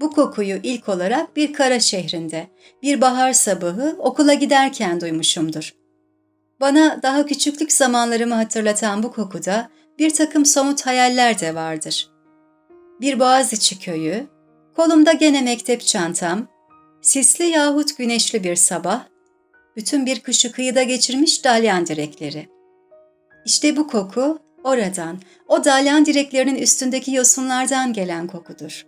Bu kokuyu ilk olarak bir kara şehrinde, bir bahar sabahı okula giderken duymuşumdur. Bana daha küçüklük zamanlarımı hatırlatan bu kokuda bir takım somut hayaller de vardır. Bir Boğaziçi köyü, kolumda gene mektep çantam, sisli yahut güneşli bir sabah, bütün bir kışı kıyıda geçirmiş dalyan direkleri. İşte bu koku oradan, o dalyan direklerinin üstündeki yosunlardan gelen kokudur.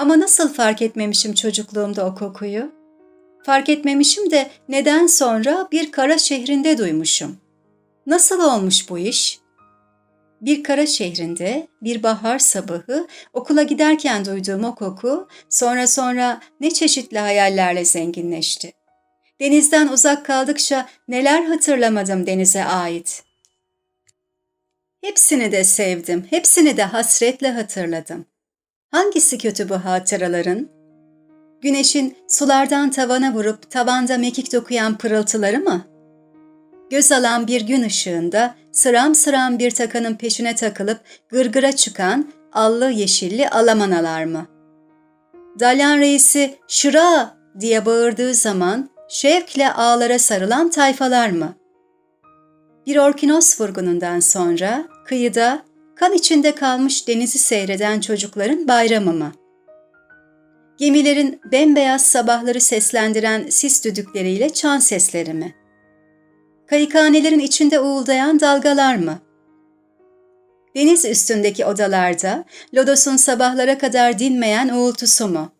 Ama nasıl fark etmemişim çocukluğumda o kokuyu? Fark etmemişim de neden sonra bir kara şehrinde duymuşum. Nasıl olmuş bu iş? Bir kara şehrinde bir bahar sabahı okula giderken duyduğum o koku sonra sonra ne çeşitli hayallerle zenginleşti. Denizden uzak kaldıkça neler hatırlamadım denize ait. Hepsini de sevdim, hepsini de hasretle hatırladım. Hangisi kötü bu hatıraların? Güneşin sulardan tavana vurup tavanda mekik dokuyan pırıltıları mı? Göz alan bir gün ışığında sıram sıram bir takanın peşine takılıp gırgıra çıkan allı yeşilli alamanalar mı? Dalyan reisi şıra diye bağırdığı zaman şevkle ağlara sarılan tayfalar mı? Bir orkinos vurgunundan sonra kıyıda kan içinde kalmış denizi seyreden çocukların bayramı mı? Gemilerin bembeyaz sabahları seslendiren sis düdükleriyle çan sesleri mi? Kayıkhanelerin içinde uğuldayan dalgalar mı? Deniz üstündeki odalarda lodosun sabahlara kadar dinmeyen uğultusu mu?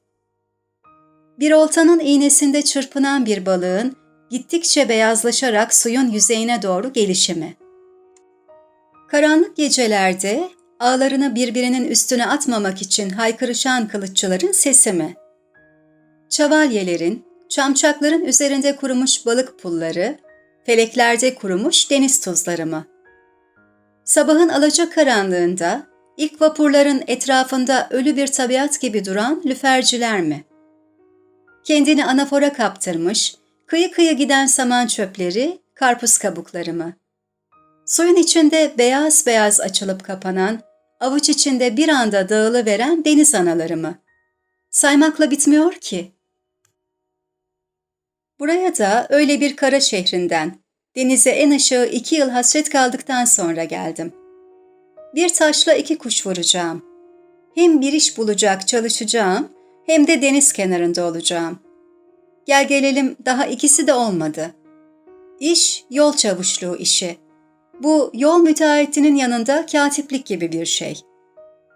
Bir oltanın iğnesinde çırpınan bir balığın gittikçe beyazlaşarak suyun yüzeyine doğru gelişimi. Karanlık gecelerde ağlarını birbirinin üstüne atmamak için haykırışan kılıççıların sesi mi? Çavalyelerin, çamçakların üzerinde kurumuş balık pulları, feleklerde kurumuş deniz tuzları mı? Sabahın alaca karanlığında ilk vapurların etrafında ölü bir tabiat gibi duran lüferciler mi? Kendini anafora kaptırmış, kıyı kıyı giden saman çöpleri, karpuz kabukları mı? Suyun içinde beyaz beyaz açılıp kapanan, avuç içinde bir anda dağılıveren deniz anaları mı? Saymakla bitmiyor ki. Buraya da öyle bir kara şehrinden, denize en aşağı iki yıl hasret kaldıktan sonra geldim. Bir taşla iki kuş vuracağım. Hem bir iş bulacak çalışacağım, hem de deniz kenarında olacağım. Gel gelelim daha ikisi de olmadı. İş yol çavuşluğu işi. Bu yol müteahhitinin yanında katiplik gibi bir şey.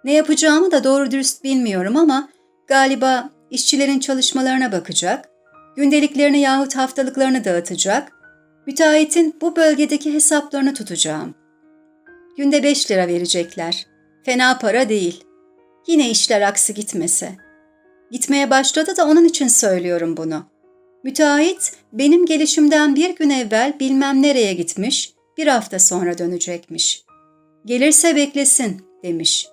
Ne yapacağımı da doğru dürüst bilmiyorum ama galiba işçilerin çalışmalarına bakacak, gündeliklerini yahut haftalıklarını dağıtacak, müteahhitin bu bölgedeki hesaplarını tutacağım. Günde beş lira verecekler. Fena para değil. Yine işler aksi gitmese. Gitmeye başladı da onun için söylüyorum bunu. Müteahhit benim gelişimden bir gün evvel bilmem nereye gitmiş, bir hafta sonra dönecekmiş. Gelirse beklesin demiş.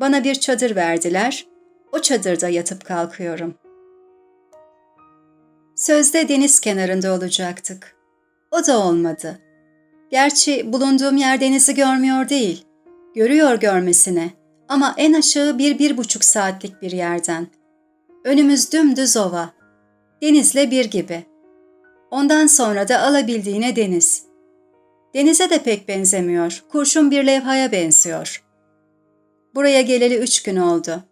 Bana bir çadır verdiler, o çadırda yatıp kalkıyorum. Sözde deniz kenarında olacaktık. O da olmadı. Gerçi bulunduğum yer denizi görmüyor değil, görüyor görmesine ama en aşağı bir bir buçuk saatlik bir yerden. Önümüz dümdüz ova, denizle bir gibi. Ondan sonra da alabildiğine deniz. Denize de pek benzemiyor, kurşun bir levhaya benziyor. Buraya geleli üç gün oldu.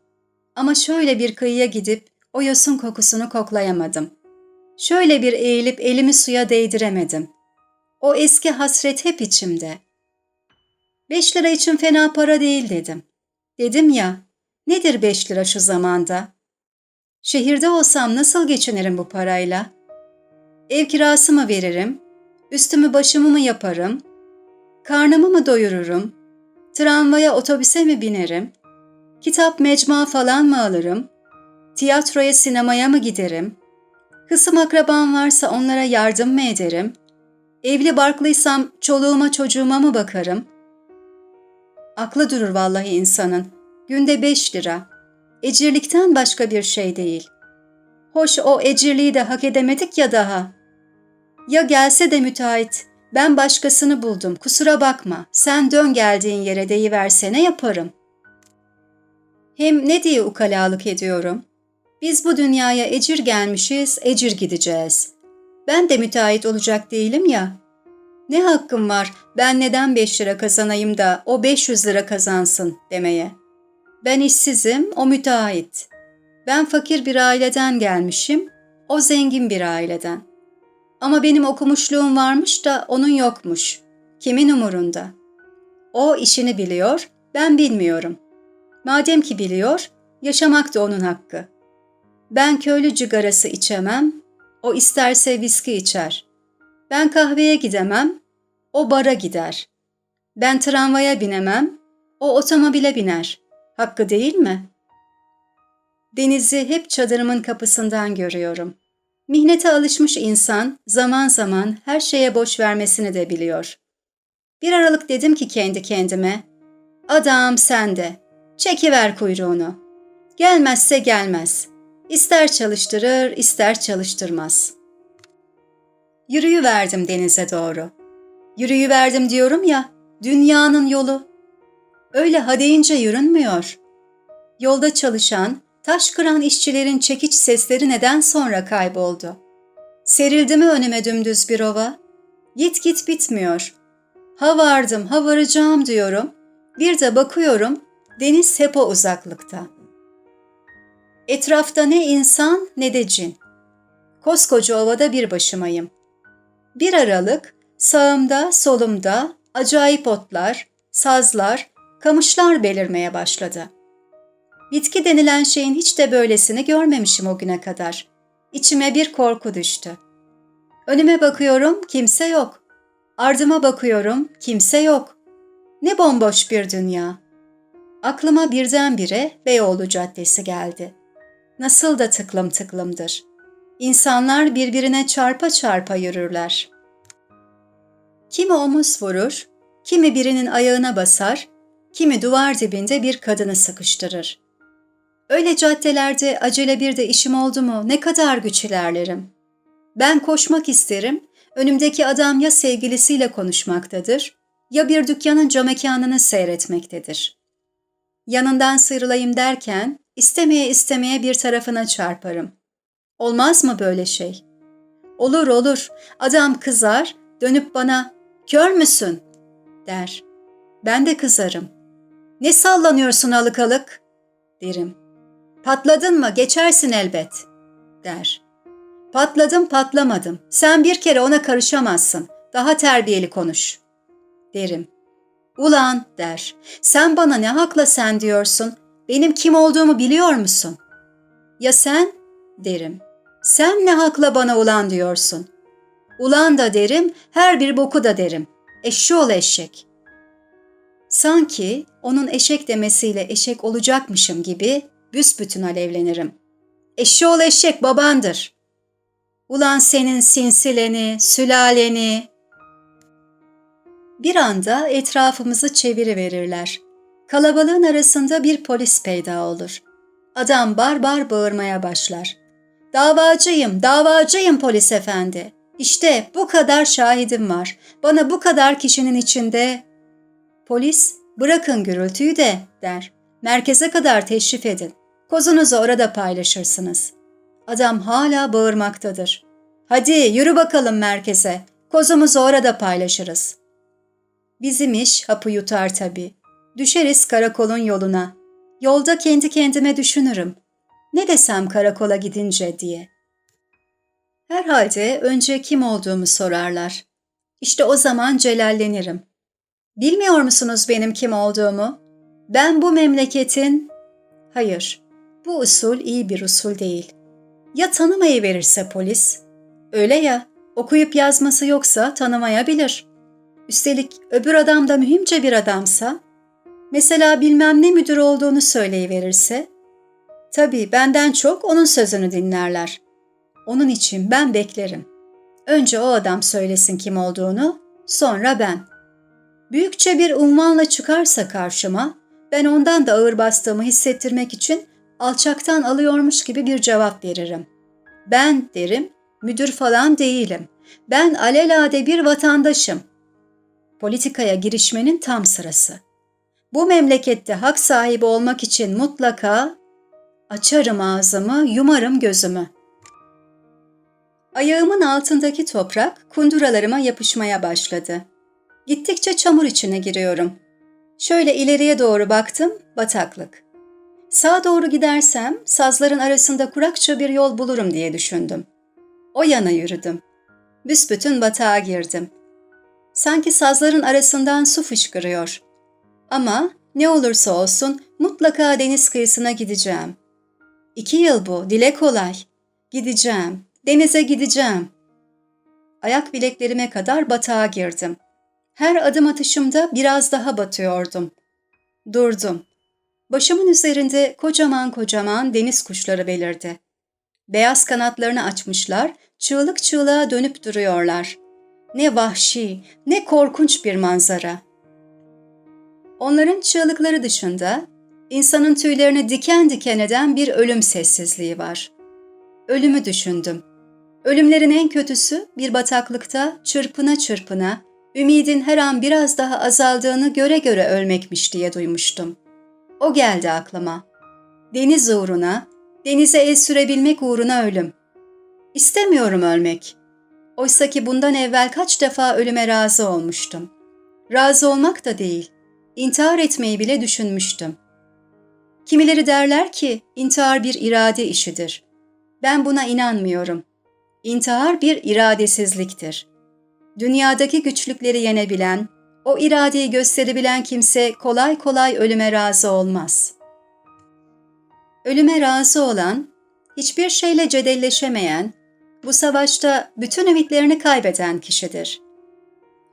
Ama şöyle bir kıyıya gidip o yosun kokusunu koklayamadım. Şöyle bir eğilip elimi suya değdiremedim. O eski hasret hep içimde. Beş lira için fena para değil dedim. Dedim ya, nedir beş lira şu zamanda? Şehirde olsam nasıl geçinirim bu parayla? Ev kirası mı veririm? Üstümü başımı mı yaparım? Karnımı mı doyururum? Tramvaya otobüse mi binerim? Kitap mecmua falan mı alırım? Tiyatroya sinemaya mı giderim? Kısım akrabam varsa onlara yardım mı ederim? Evli barklıysam çoluğuma çocuğuma mı bakarım? Aklı durur vallahi insanın. Günde beş lira. Ecirlikten başka bir şey değil. Hoş o ecirliği de hak edemedik ya daha. Ya gelse de müteahhit, ben başkasını buldum, kusura bakma, sen dön geldiğin yere deyiversene yaparım. Hem ne diye ukalalık ediyorum? Biz bu dünyaya ecir gelmişiz, ecir gideceğiz. Ben de müteahhit olacak değilim ya. Ne hakkım var ben neden 5 lira kazanayım da o 500 lira kazansın demeye. Ben işsizim, o müteahhit. Ben fakir bir aileden gelmişim, o zengin bir aileden. Ama benim okumuşluğum varmış da onun yokmuş. Kimin umurunda? O işini biliyor, ben bilmiyorum. Madem ki biliyor, yaşamak da onun hakkı. Ben köylü cigarası içemem, o isterse viski içer. Ben kahveye gidemem, o bara gider. Ben tramvaya binemem, o otomobile biner. Hakkı değil mi? Denizi hep çadırımın kapısından görüyorum. Mihnete alışmış insan zaman zaman her şeye boş vermesini de biliyor. Bir aralık dedim ki kendi kendime, adam sende, çekiver kuyruğunu. Gelmezse gelmez. İster çalıştırır, ister çalıştırmaz. Yürüyüverdim denize doğru. Yürüyüverdim diyorum ya, dünyanın yolu. Öyle ha deyince yürünmüyor. Yolda çalışan, taş kıran işçilerin çekiç sesleri neden sonra kayboldu? Serildi mi önüme dümdüz bir ova? Git git bitmiyor. Ha vardım, ha varacağım diyorum. Bir de bakıyorum, deniz hep o uzaklıkta. Etrafta ne insan ne de cin. Koskoca ovada bir başımayım. Bir aralık sağımda solumda acayip otlar, sazlar, kamışlar belirmeye başladı. Bitki denilen şeyin hiç de böylesini görmemişim o güne kadar. İçime bir korku düştü. Önüme bakıyorum, kimse yok. Ardıma bakıyorum, kimse yok. Ne bomboş bir dünya. Aklıma birdenbire Beyoğlu Caddesi geldi. Nasıl da tıklım tıklımdır. İnsanlar birbirine çarpa çarpa yürürler. Kimi omuz vurur, kimi birinin ayağına basar, kimi duvar dibinde bir kadını sıkıştırır. Öyle caddelerde acele bir de işim oldu mu ne kadar güç ilerlerim. Ben koşmak isterim, önümdeki adam ya sevgilisiyle konuşmaktadır ya bir dükkanın camekanını seyretmektedir. Yanından sıyrılayım derken istemeye istemeye bir tarafına çarparım. Olmaz mı böyle şey? Olur olur, adam kızar, dönüp bana kör müsün der. Ben de kızarım. Ne sallanıyorsun alık alık derim. Patladın mı geçersin elbet der. Patladım patlamadım. Sen bir kere ona karışamazsın. Daha terbiyeli konuş derim. Ulan der. Sen bana ne hakla sen diyorsun. Benim kim olduğumu biliyor musun? Ya sen? derim. Sen ne hakla bana ulan diyorsun? Ulan da derim, her bir boku da derim. Eşşoğlu eşek. Sanki onun eşek demesiyle eşek olacakmışım gibi büsbütün alevlenirim. Eşşoğlu eşek babandır. Ulan senin sinsileni, sülaleni. Bir anda etrafımızı çeviri verirler. Kalabalığın arasında bir polis peyda olur. Adam barbar bağırmaya başlar. Davacıyım, davacıyım polis efendi. İşte bu kadar şahidim var. Bana bu kadar kişinin içinde... Polis, bırakın gürültüyü de der. Merkeze kadar teşrif edin. Kozunuzu orada paylaşırsınız. Adam hala bağırmaktadır. Hadi yürü bakalım merkeze. Kozumuzu orada paylaşırız. Bizim iş hapı yutar tabii. Düşeriz karakolun yoluna. Yolda kendi kendime düşünürüm. Ne desem karakola gidince diye. Herhalde önce kim olduğumu sorarlar. İşte o zaman celallenirim. Bilmiyor musunuz benim kim olduğumu? Ben bu memleketin... Hayır, bu usul iyi bir usul değil. Ya tanımayı verirse polis? Öyle ya, okuyup yazması yoksa tanımayabilir. Üstelik öbür adam da mühimce bir adamsa, mesela bilmem ne müdür olduğunu söyleyiverirse, tabii benden çok onun sözünü dinlerler. Onun için ben beklerim. Önce o adam söylesin kim olduğunu, sonra ben. Büyükçe bir unvanla çıkarsa karşıma, Ben ondan da ağır bastığımı hissettirmek için alçaktan alıyormuş gibi bir cevap veririm. Ben derim, müdür falan değilim. Ben alelade bir vatandaşım. Politikaya girişmenin tam sırası. Bu memlekette hak sahibi olmak için mutlaka açarım ağzımı, yumarım gözümü. Ayağımın altındaki toprak kunduralarıma yapışmaya başladı. Gittikçe çamur içine giriyorum. Şöyle ileriye doğru baktım, bataklık. Sağa doğru gidersem sazların arasında kurakça bir yol bulurum diye düşündüm. O yana yürüdüm. Büsbütün batağa girdim. Sanki sazların arasından su fışkırıyor. Ama ne olursa olsun mutlaka deniz kıyısına gideceğim. İki yıl bu, dile kolay. Gideceğim, denize gideceğim. Ayak bileklerime kadar batağa girdim. Her adım atışımda biraz daha batıyordum. Durdum. Başımın üzerinde kocaman kocaman deniz kuşları belirdi. Beyaz kanatlarını açmışlar, çığlık çığlığa dönüp duruyorlar. Ne vahşi, ne korkunç bir manzara. Onların çığlıkları dışında insanın tüylerini diken diken eden bir ölüm sessizliği var. Ölümü düşündüm. Ölümlerin en kötüsü bir bataklıkta çırpına çırpına, ümidin her an biraz daha azaldığını göre göre ölmekmiş diye duymuştum. O geldi aklıma. Deniz uğruna, denize el sürebilmek uğruna ölüm. İstemiyorum ölmek. Oysa ki bundan evvel kaç defa ölüme razı olmuştum. Razı olmak da değil, intihar etmeyi bile düşünmüştüm. Kimileri derler ki intihar bir irade işidir. Ben buna inanmıyorum. İntihar bir iradesizliktir. Dünyadaki güçlükleri yenebilen, o iradeyi gösterebilen kimse kolay kolay ölüme razı olmaz. Ölüme razı olan, hiçbir şeyle cedelleşemeyen, bu savaşta bütün ümitlerini kaybeden kişidir.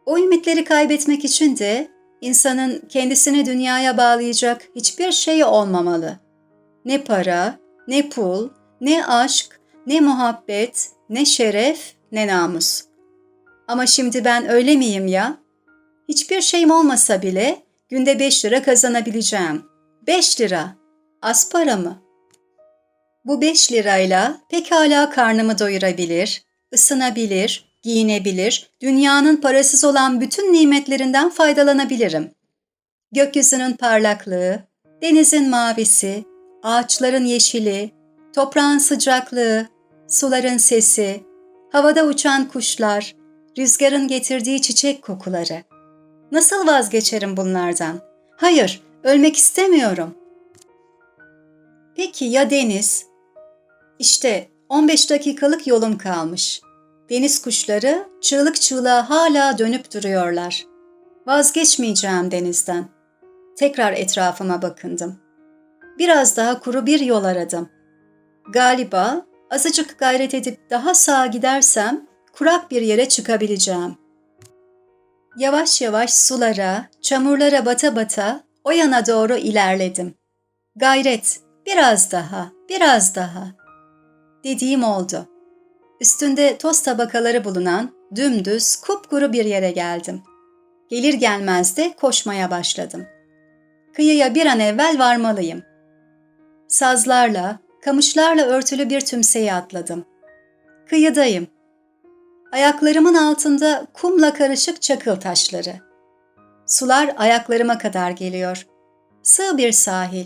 O ümitleri kaybetmek için de insanın kendisini dünyaya bağlayacak hiçbir şeyi olmamalı. Ne para, ne pul, ne aşk, ne muhabbet, ne şeref, ne namus. Ama şimdi ben öyle miyim ya? Hiçbir şeyim olmasa bile günde beş lira kazanabileceğim. Beş lira. Az para mı? Bu beş lirayla pekala karnımı doyurabilir, ısınabilir, giyinebilir, dünyanın parasız olan bütün nimetlerinden faydalanabilirim. Gökyüzünün parlaklığı, denizin mavisi, ağaçların yeşili, toprağın sıcaklığı, suların sesi, havada uçan kuşlar, rüzgarın getirdiği çiçek kokuları. Nasıl vazgeçerim bunlardan? Hayır, ölmek istemiyorum. Peki ya deniz? İşte 15 dakikalık yolum kalmış. Deniz kuşları çığlık çığlığa hala dönüp duruyorlar. Vazgeçmeyeceğim denizden. Tekrar etrafıma bakındım. Biraz daha kuru bir yol aradım. Galiba azıcık gayret edip daha sağa gidersem kurak bir yere çıkabileceğim. Yavaş yavaş sulara, çamurlara bata bata o yana doğru ilerledim. Gayret, biraz daha, biraz daha. Dediğim oldu. Üstünde toz tabakaları bulunan dümdüz, kupkuru bir yere geldim. Gelir gelmez de koşmaya başladım. Kıyıya bir an evvel varmalıyım. Sazlarla, kamışlarla örtülü bir tümseyi atladım. Kıyıdayım. Ayaklarımın altında kumla karışık çakıl taşları. Sular ayaklarıma kadar geliyor. Sığ bir sahil.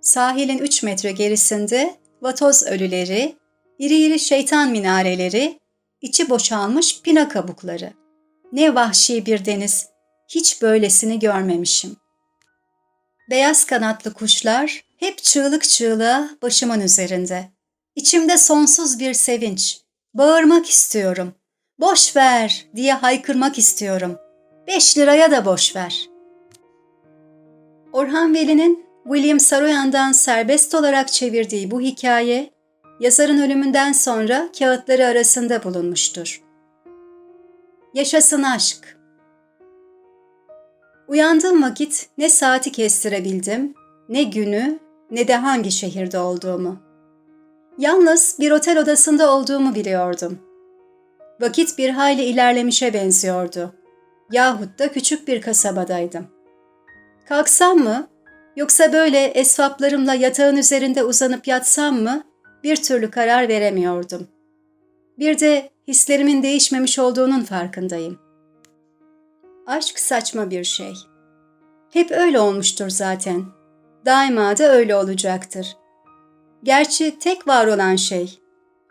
Sahilin üç metre gerisinde vatoz ölüleri, iri iri şeytan minareleri, içi boşalmış pina kabukları. Ne vahşi bir deniz, hiç böylesini görmemişim. Beyaz kanatlı kuşlar hep çığlık çığlığa başımın üzerinde. İçimde sonsuz bir sevinç. Bağırmak istiyorum. Boş ver diye haykırmak istiyorum. Beş liraya da boş ver. Orhan Veli'nin William Saroyan'dan serbest olarak çevirdiği bu hikaye, yazarın ölümünden sonra kağıtları arasında bulunmuştur. Yaşasın aşk. Uyandığım vakit ne saati kestirebildim, ne günü, ne de hangi şehirde olduğumu. Yalnız bir otel odasında olduğumu biliyordum. Vakit bir hayli ilerlemişe benziyordu. Yahut da küçük bir kasabadaydım. Kalksam mı? Yoksa böyle esvaplarımla yatağın üzerinde uzanıp yatsam mı bir türlü karar veremiyordum. Bir de hislerimin değişmemiş olduğunun farkındayım. Aşk saçma bir şey. Hep öyle olmuştur zaten. Daima da öyle olacaktır. Gerçi tek var olan şey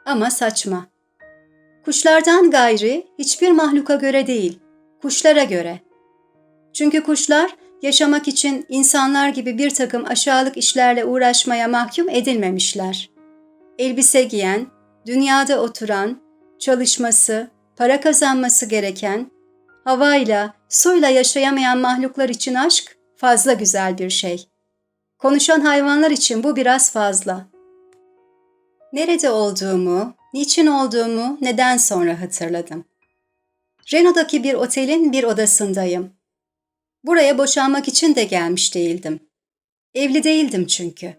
ama saçma. Kuşlardan gayri hiçbir mahluka göre değil, kuşlara göre. Çünkü kuşlar yaşamak için insanlar gibi bir takım aşağılık işlerle uğraşmaya mahkum edilmemişler. Elbise giyen, dünyada oturan, çalışması, para kazanması gereken, havayla, suyla yaşayamayan mahluklar için aşk fazla güzel bir şey. Konuşan hayvanlar için bu biraz fazla. Nerede olduğumu, niçin olduğumu neden sonra hatırladım. Renault'daki bir otelin bir odasındayım. Buraya boşanmak için de gelmiş değildim. Evli değildim çünkü.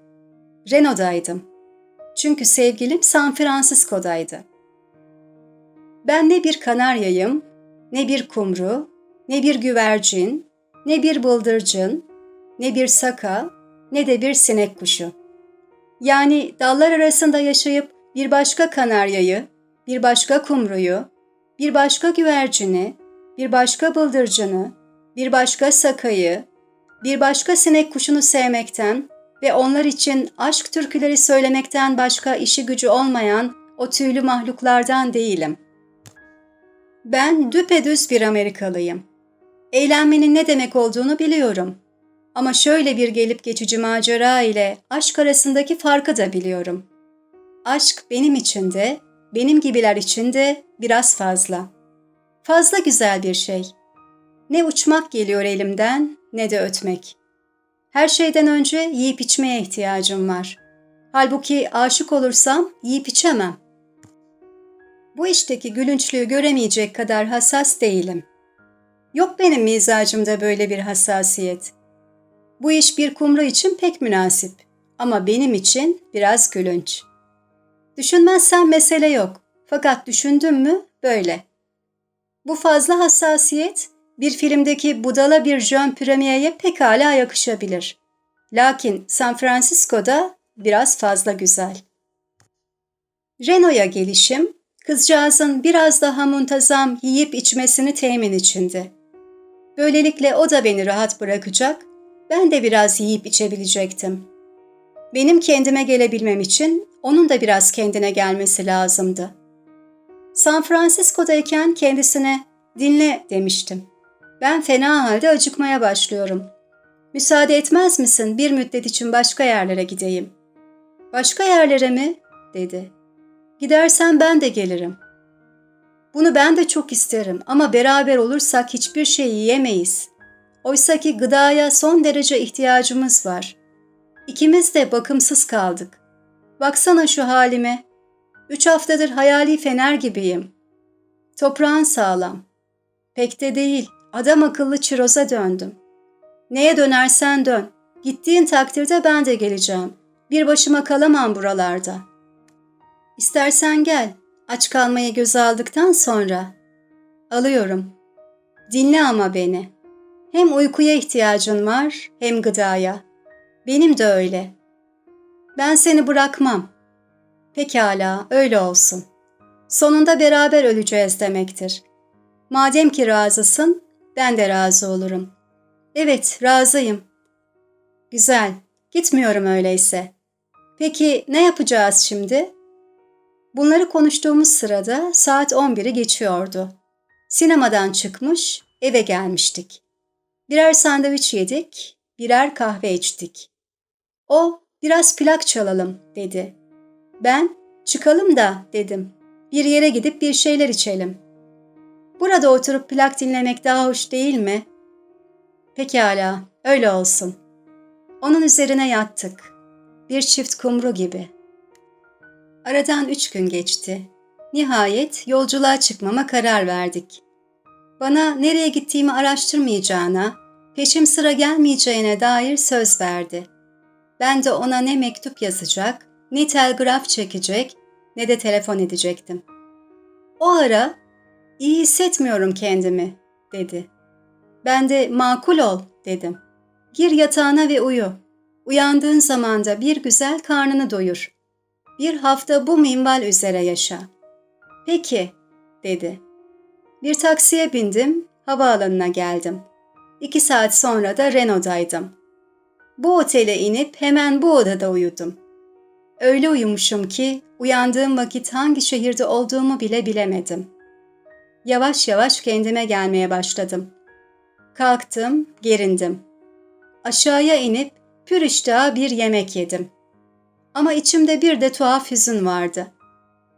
Renault'daydım. Çünkü sevgilim San Francisco'daydı. Ben ne bir kanaryayım, ne bir kumru, ne bir güvercin, ne bir bıldırcın, ne bir saka, ne de bir sinek kuşu. Yani dallar arasında yaşayıp bir başka kanaryayı, bir başka kumruyu, bir başka güvercini, bir başka bıldırcını, bir başka sakayı, bir başka sinek kuşunu sevmekten ve onlar için aşk türküleri söylemekten başka işi gücü olmayan o tüylü mahluklardan değilim. Ben düpedüz bir Amerikalıyım. Eğlenmenin ne demek olduğunu biliyorum. Ama şöyle bir gelip geçici macera ile aşk arasındaki farkı da biliyorum. Aşk benim için de, benim gibiler için de biraz fazla. Fazla güzel bir şey. Ne uçmak geliyor elimden ne de ötmek. Her şeyden önce yiyip içmeye ihtiyacım var. Halbuki aşık olursam yiyip içemem. Bu işteki gülünçlüğü göremeyecek kadar hassas değilim. Yok benim mizacımda böyle bir hassasiyet. Bu iş bir kumru için pek münasip ama benim için biraz gülünç. Düşünmezsen mesele yok fakat düşündüm mü böyle. Bu fazla hassasiyet bir filmdeki budala bir Jean Premier'e pekala yakışabilir. Lakin San Francisco'da biraz fazla güzel. Renault'a gelişim, kızcağızın biraz daha muntazam yiyip içmesini temin içindi. Böylelikle o da beni rahat bırakacak, ben de biraz yiyip içebilecektim. Benim kendime gelebilmem için onun da biraz kendine gelmesi lazımdı. San Francisco'dayken kendisine dinle demiştim. Ben fena halde acıkmaya başlıyorum. Müsaade etmez misin bir müddet için başka yerlere gideyim? Başka yerlere mi? dedi. Gidersen ben de gelirim. Bunu ben de çok isterim ama beraber olursak hiçbir şey yiyemeyiz. Oysa ki gıdaya son derece ihtiyacımız var. İkimiz de bakımsız kaldık. Baksana şu halime. Üç haftadır hayali fener gibiyim. Toprağın sağlam. Pek de değil, adam akıllı çiroza döndüm. Neye dönersen dön. Gittiğin takdirde ben de geleceğim. Bir başıma kalamam buralarda. İstersen gel, aç kalmayı göze aldıktan sonra. Alıyorum. Dinle ama beni. Hem uykuya ihtiyacın var, hem gıdaya. Benim de öyle. Ben seni bırakmam. Pekala, öyle olsun. Sonunda beraber öleceğiz demektir. Madem ki razısın, ben de razı olurum. Evet, razıyım. Güzel, gitmiyorum öyleyse. Peki ne yapacağız şimdi? Bunları konuştuğumuz sırada saat 11'i geçiyordu. Sinemadan çıkmış, eve gelmiştik. Birer sandviç yedik, birer kahve içtik. O, biraz plak çalalım dedi. Ben, çıkalım da dedim. Bir yere gidip bir şeyler içelim. Burada oturup plak dinlemek daha hoş değil mi? Pekala, öyle olsun. Onun üzerine yattık. Bir çift kumru gibi. Aradan üç gün geçti. Nihayet yolculuğa çıkmama karar verdik. Bana nereye gittiğimi araştırmayacağına, peşim sıra gelmeyeceğine dair söz verdi. Ben de ona ne mektup yazacak, ne telgraf çekecek, ne de telefon edecektim. O ara, iyi hissetmiyorum kendimi, dedi. Ben de makul ol, dedim. Gir yatağına ve uyu. Uyandığın zaman da bir güzel karnını doyur. Bir hafta bu minval üzere yaşa. Peki, dedi. Bir taksiye bindim, havaalanına geldim. İki saat sonra da Renault'daydım. Bu otele inip hemen bu odada uyudum. Öyle uyumuşum ki uyandığım vakit hangi şehirde olduğumu bile bilemedim. Yavaş yavaş kendime gelmeye başladım. Kalktım, gerindim. Aşağıya inip pür iştahı bir yemek yedim. Ama içimde bir de tuhaf hüzün vardı.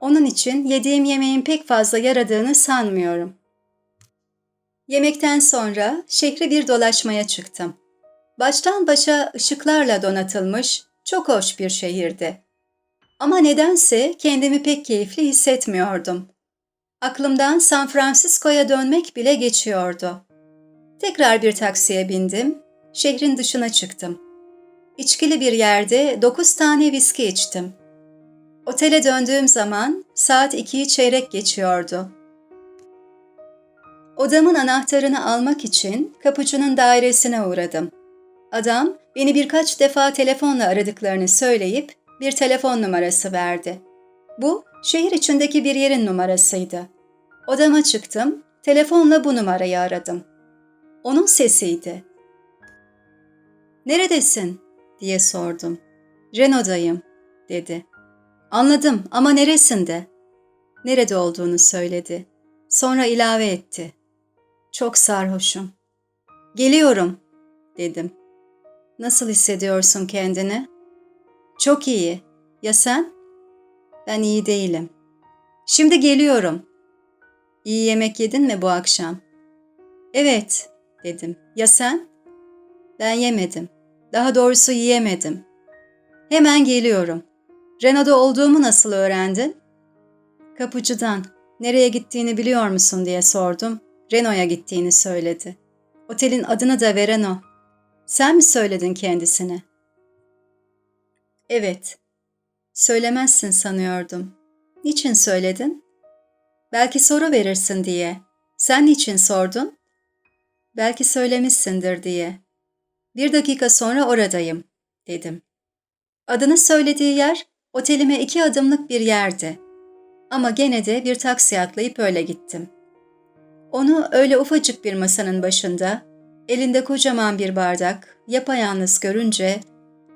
Onun için yediğim yemeğin pek fazla yaradığını sanmıyorum. Yemekten sonra şehri bir dolaşmaya çıktım. Baştan başa ışıklarla donatılmış, çok hoş bir şehirdi. Ama nedense kendimi pek keyifli hissetmiyordum. Aklımdan San Francisco'ya dönmek bile geçiyordu. Tekrar bir taksiye bindim, şehrin dışına çıktım. İçkili bir yerde dokuz tane viski içtim. Otele döndüğüm zaman saat ikiyi çeyrek geçiyordu. Odamın anahtarını almak için kapıcının dairesine uğradım. Adam beni birkaç defa telefonla aradıklarını söyleyip bir telefon numarası verdi. Bu şehir içindeki bir yerin numarasıydı. Odama çıktım, telefonla bu numarayı aradım. Onun sesiydi. Neredesin? diye sordum. Renault'dayım, dedi. Anladım ama neresinde? Nerede olduğunu söyledi. Sonra ilave etti. Çok sarhoşum. Geliyorum, dedim. Nasıl hissediyorsun kendini? Çok iyi. Ya sen? Ben iyi değilim. Şimdi geliyorum. İyi yemek yedin mi bu akşam? Evet, dedim. Ya sen? Ben yemedim. Daha doğrusu yiyemedim. Hemen geliyorum. Renault'da olduğumu nasıl öğrendin? Kapıcıdan. Nereye gittiğini biliyor musun diye sordum. Renault'a gittiğini söyledi. Otelin adını da veren o. Sen mi söyledin kendisine? Evet. Söylemezsin sanıyordum. Niçin söyledin? Belki soru verirsin diye. Sen niçin sordun? Belki söylemişsindir diye. Bir dakika sonra oradayım, dedim. Adını söylediği yer otelime iki adımlık bir yerdi. Ama gene de bir taksi atlayıp öyle gittim. Onu öyle ufacık bir masanın başında, elinde kocaman bir bardak, yapayalnız görünce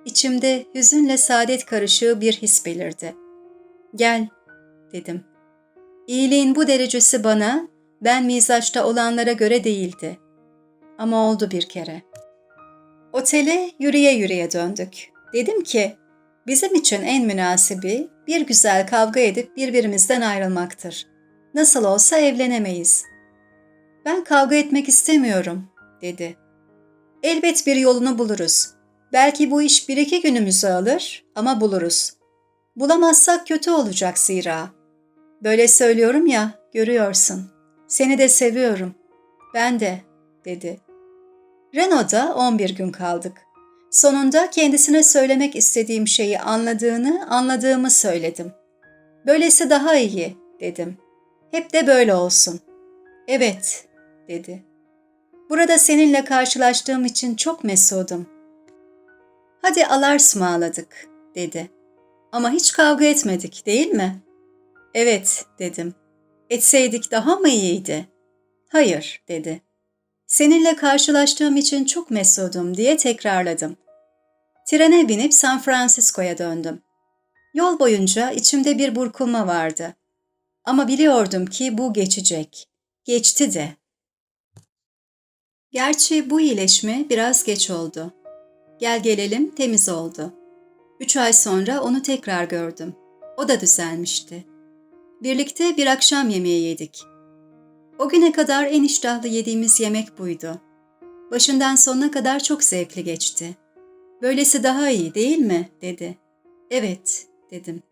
içimde hüzünle saadet karışığı bir his belirdi. Gel, dedim. İyiliğin bu derecesi bana, ben mizaçta olanlara göre değildi. Ama oldu bir kere. Otele yürüye yürüye döndük. Dedim ki, bizim için en münasibi bir güzel kavga edip birbirimizden ayrılmaktır. Nasıl olsa evlenemeyiz. Ben kavga etmek istemiyorum, dedi. Elbet bir yolunu buluruz. Belki bu iş bir iki günümüzü alır ama buluruz. Bulamazsak kötü olacak zira. Böyle söylüyorum ya, görüyorsun. Seni de seviyorum. Ben de, dedi. Renault'da 11 gün kaldık. Sonunda kendisine söylemek istediğim şeyi anladığını, anladığımı söyledim. Böylesi daha iyi, dedim. Hep de böyle olsun. Evet, dedi. Burada seninle karşılaştığım için çok mesudum. Hadi alarsmağladık, dedi. Ama hiç kavga etmedik, değil mi? Evet, dedim. Etseydik daha mı iyiydi? Hayır, dedi. Seninle karşılaştığım için çok mesudum diye tekrarladım. Trene binip San Francisco'ya döndüm. Yol boyunca içimde bir burkulma vardı. Ama biliyordum ki bu geçecek. Geçti de. Gerçi bu iyileşme biraz geç oldu. Gel gelelim temiz oldu. Üç ay sonra onu tekrar gördüm. O da düzelmişti. Birlikte bir akşam yemeği yedik. O güne kadar en iştahlı yediğimiz yemek buydu. Başından sonuna kadar çok zevkli geçti. Böylesi daha iyi değil mi? dedi. Evet, dedim.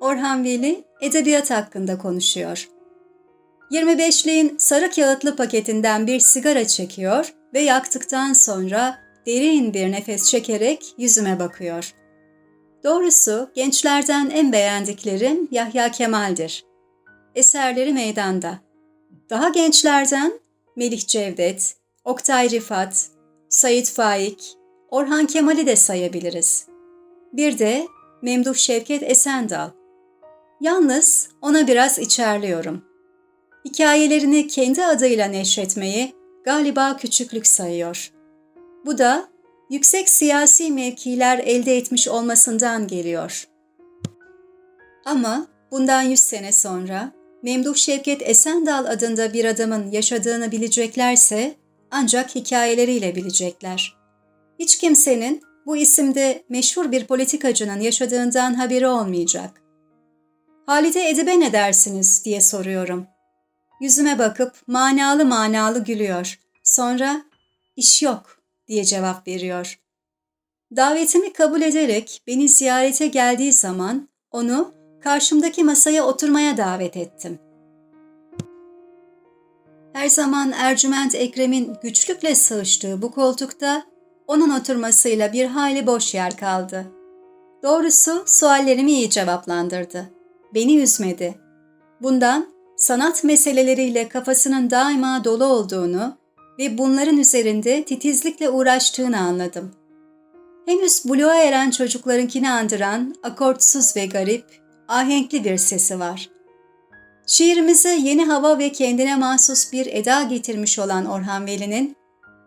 Orhan Veli edebiyat hakkında konuşuyor. 25'liğin sarı kağıtlı paketinden bir sigara çekiyor ve yaktıktan sonra derin bir nefes çekerek yüzüme bakıyor. Doğrusu gençlerden en beğendiklerim Yahya Kemal'dir. Eserleri meydanda. Daha gençlerden Melih Cevdet, Oktay Rifat, Sayit Faik, Orhan Kemal'i de sayabiliriz. Bir de Memduh Şevket Esendal. Yalnız ona biraz içerliyorum. Hikayelerini kendi adıyla neşretmeyi galiba küçüklük sayıyor. Bu da yüksek siyasi mevkiler elde etmiş olmasından geliyor. Ama bundan yüz sene sonra Memduh Şevket Esendal adında bir adamın yaşadığını bileceklerse ancak hikayeleriyle bilecekler. Hiç kimsenin bu isimde meşhur bir politikacının yaşadığından haberi olmayacak. Halide Edip'e ne dersiniz diye soruyorum. Yüzüme bakıp manalı manalı gülüyor. Sonra iş yok diye cevap veriyor. Davetimi kabul ederek beni ziyarete geldiği zaman onu karşımdaki masaya oturmaya davet ettim. Her zaman Ercüment Ekrem'in güçlükle sığıştığı bu koltukta onun oturmasıyla bir hayli boş yer kaldı. Doğrusu suallerimi iyi cevaplandırdı. Beni üzmedi. Bundan sanat meseleleriyle kafasının daima dolu olduğunu ve bunların üzerinde titizlikle uğraştığını anladım. Henüz buluğa eren çocuklarınkini andıran akortsuz ve garip, ahenkli bir sesi var. Şiirimize yeni hava ve kendine mahsus bir eda getirmiş olan Orhan Veli'nin,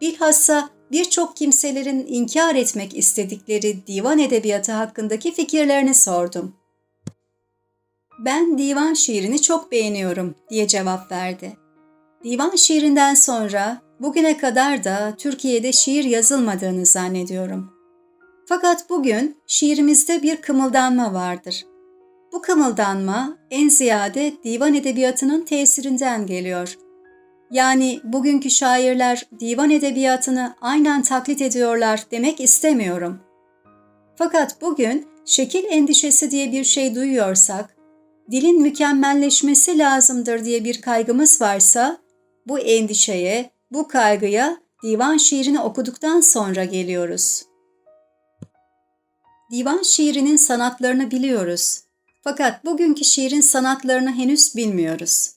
bilhassa birçok kimselerin inkar etmek istedikleri divan edebiyatı hakkındaki fikirlerini sordum. Ben divan şiirini çok beğeniyorum diye cevap verdi. Divan şiirinden sonra bugüne kadar da Türkiye'de şiir yazılmadığını zannediyorum. Fakat bugün şiirimizde bir kımıldanma vardır. Bu kımıldanma en ziyade divan edebiyatının tesirinden geliyor. Yani bugünkü şairler divan edebiyatını aynen taklit ediyorlar demek istemiyorum. Fakat bugün şekil endişesi diye bir şey duyuyorsak, dilin mükemmelleşmesi lazımdır diye bir kaygımız varsa, bu endişeye, bu kaygıya divan şiirini okuduktan sonra geliyoruz. Divan şiirinin sanatlarını biliyoruz. Fakat bugünkü şiirin sanatlarını henüz bilmiyoruz.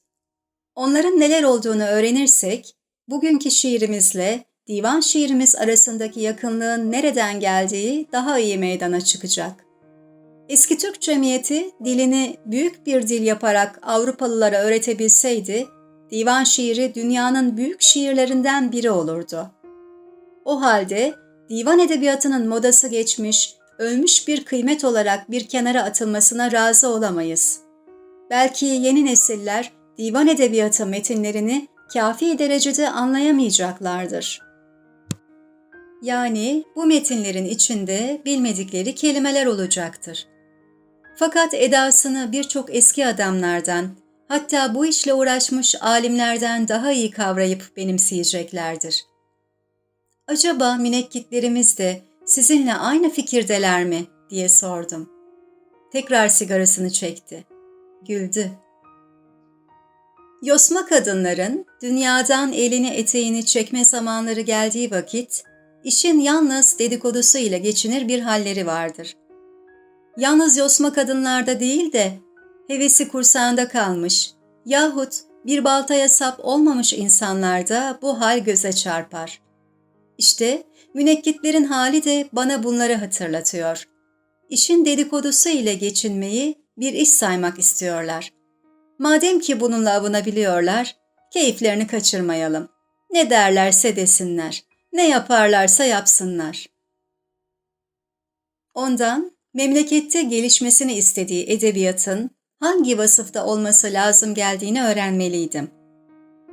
Onların neler olduğunu öğrenirsek, bugünkü şiirimizle divan şiirimiz arasındaki yakınlığın nereden geldiği daha iyi meydana çıkacak. Eski Türk cemiyeti dilini büyük bir dil yaparak Avrupalılara öğretebilseydi, divan şiiri dünyanın büyük şiirlerinden biri olurdu. O halde divan edebiyatının modası geçmiş, ölmüş bir kıymet olarak bir kenara atılmasına razı olamayız. Belki yeni nesiller divan edebiyatı metinlerini kafi derecede anlayamayacaklardır. Yani bu metinlerin içinde bilmedikleri kelimeler olacaktır. Fakat edasını birçok eski adamlardan, hatta bu işle uğraşmış alimlerden daha iyi kavrayıp benimseyeceklerdir. Acaba münekkitlerimiz de sizinle aynı fikirdeler mi diye sordum. Tekrar sigarasını çekti. Güldü. Yosma kadınların dünyadan elini eteğini çekme zamanları geldiği vakit, işin yalnız dedikodusu ile geçinir bir halleri vardır. Yalnız yosma kadınlarda değil de hevesi kursağında kalmış yahut bir baltaya sap olmamış insanlarda bu hal göze çarpar. İşte münekkitlerin hali de bana bunları hatırlatıyor. İşin dedikodusu ile geçinmeyi bir iş saymak istiyorlar. Madem ki bununla avunabiliyorlar, keyiflerini kaçırmayalım. Ne derlerse desinler, ne yaparlarsa yapsınlar. Ondan memlekette gelişmesini istediği edebiyatın hangi vasıfta olması lazım geldiğini öğrenmeliydim.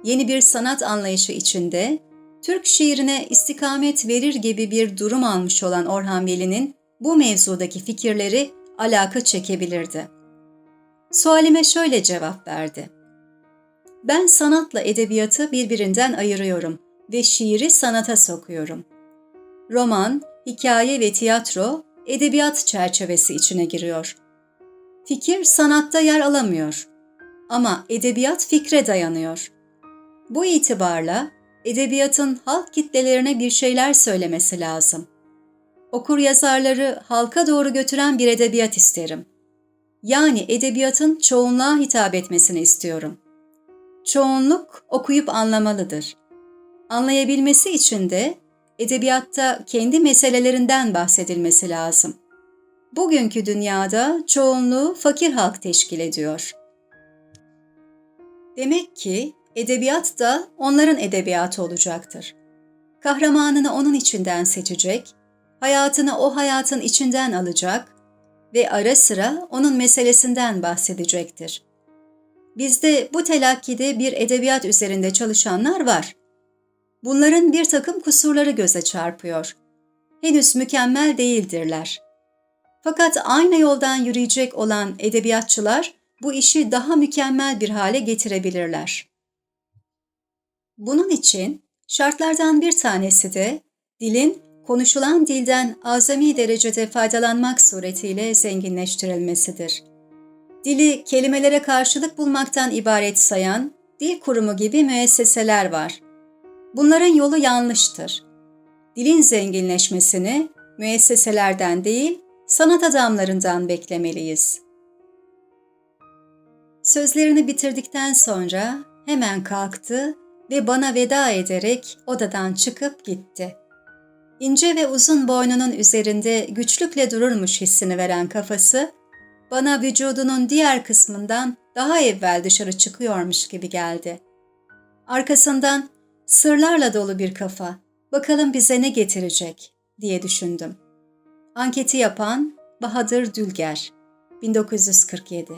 Yeni bir sanat anlayışı içinde Türk şiirine istikamet verir gibi bir durum almış olan Orhan Veli'nin bu mevzudaki fikirleri alaka çekebilirdi. Sualime şöyle cevap verdi. Ben sanatla edebiyatı birbirinden ayırıyorum ve şiiri sanata sokuyorum. Roman, hikaye ve tiyatro edebiyat çerçevesi içine giriyor. Fikir sanatta yer alamıyor ama edebiyat fikre dayanıyor. Bu itibarla edebiyatın halk kitlelerine bir şeyler söylemesi lazım. Okur yazarları halka doğru götüren bir edebiyat isterim. Yani edebiyatın çoğunluğa hitap etmesini istiyorum. Çoğunluk okuyup anlamalıdır. Anlayabilmesi için de edebiyatta kendi meselelerinden bahsedilmesi lazım. Bugünkü dünyada çoğunluğu fakir halk teşkil ediyor. Demek ki edebiyat da onların edebiyatı olacaktır. Kahramanını onun içinden seçecek, hayatını o hayatın içinden alacak ve ara sıra onun meselesinden bahsedecektir. Bizde bu telakkide bir edebiyat üzerinde çalışanlar var. Bunların bir takım kusurları göze çarpıyor. Henüz mükemmel değildirler. Fakat aynı yoldan yürüyecek olan edebiyatçılar bu işi daha mükemmel bir hale getirebilirler. Bunun için şartlardan bir tanesi de dilin konuşulan dilden azami derecede faydalanmak suretiyle zenginleştirilmesidir. Dili kelimelere karşılık bulmaktan ibaret sayan dil kurumu gibi müesseseler var. Bunların yolu yanlıştır. Dilin zenginleşmesini müesseselerden değil, sanat adamlarından beklemeliyiz. Sözlerini bitirdikten sonra hemen kalktı ve bana veda ederek odadan çıkıp gitti. İnce ve uzun boynunun üzerinde güçlükle dururmuş hissini veren kafası, bana vücudunun diğer kısmından daha evvel dışarı çıkıyormuş gibi geldi. Arkasından sırlarla dolu bir kafa, bakalım bize ne getirecek diye düşündüm. Anketi yapan Bahadır Dülger, 1947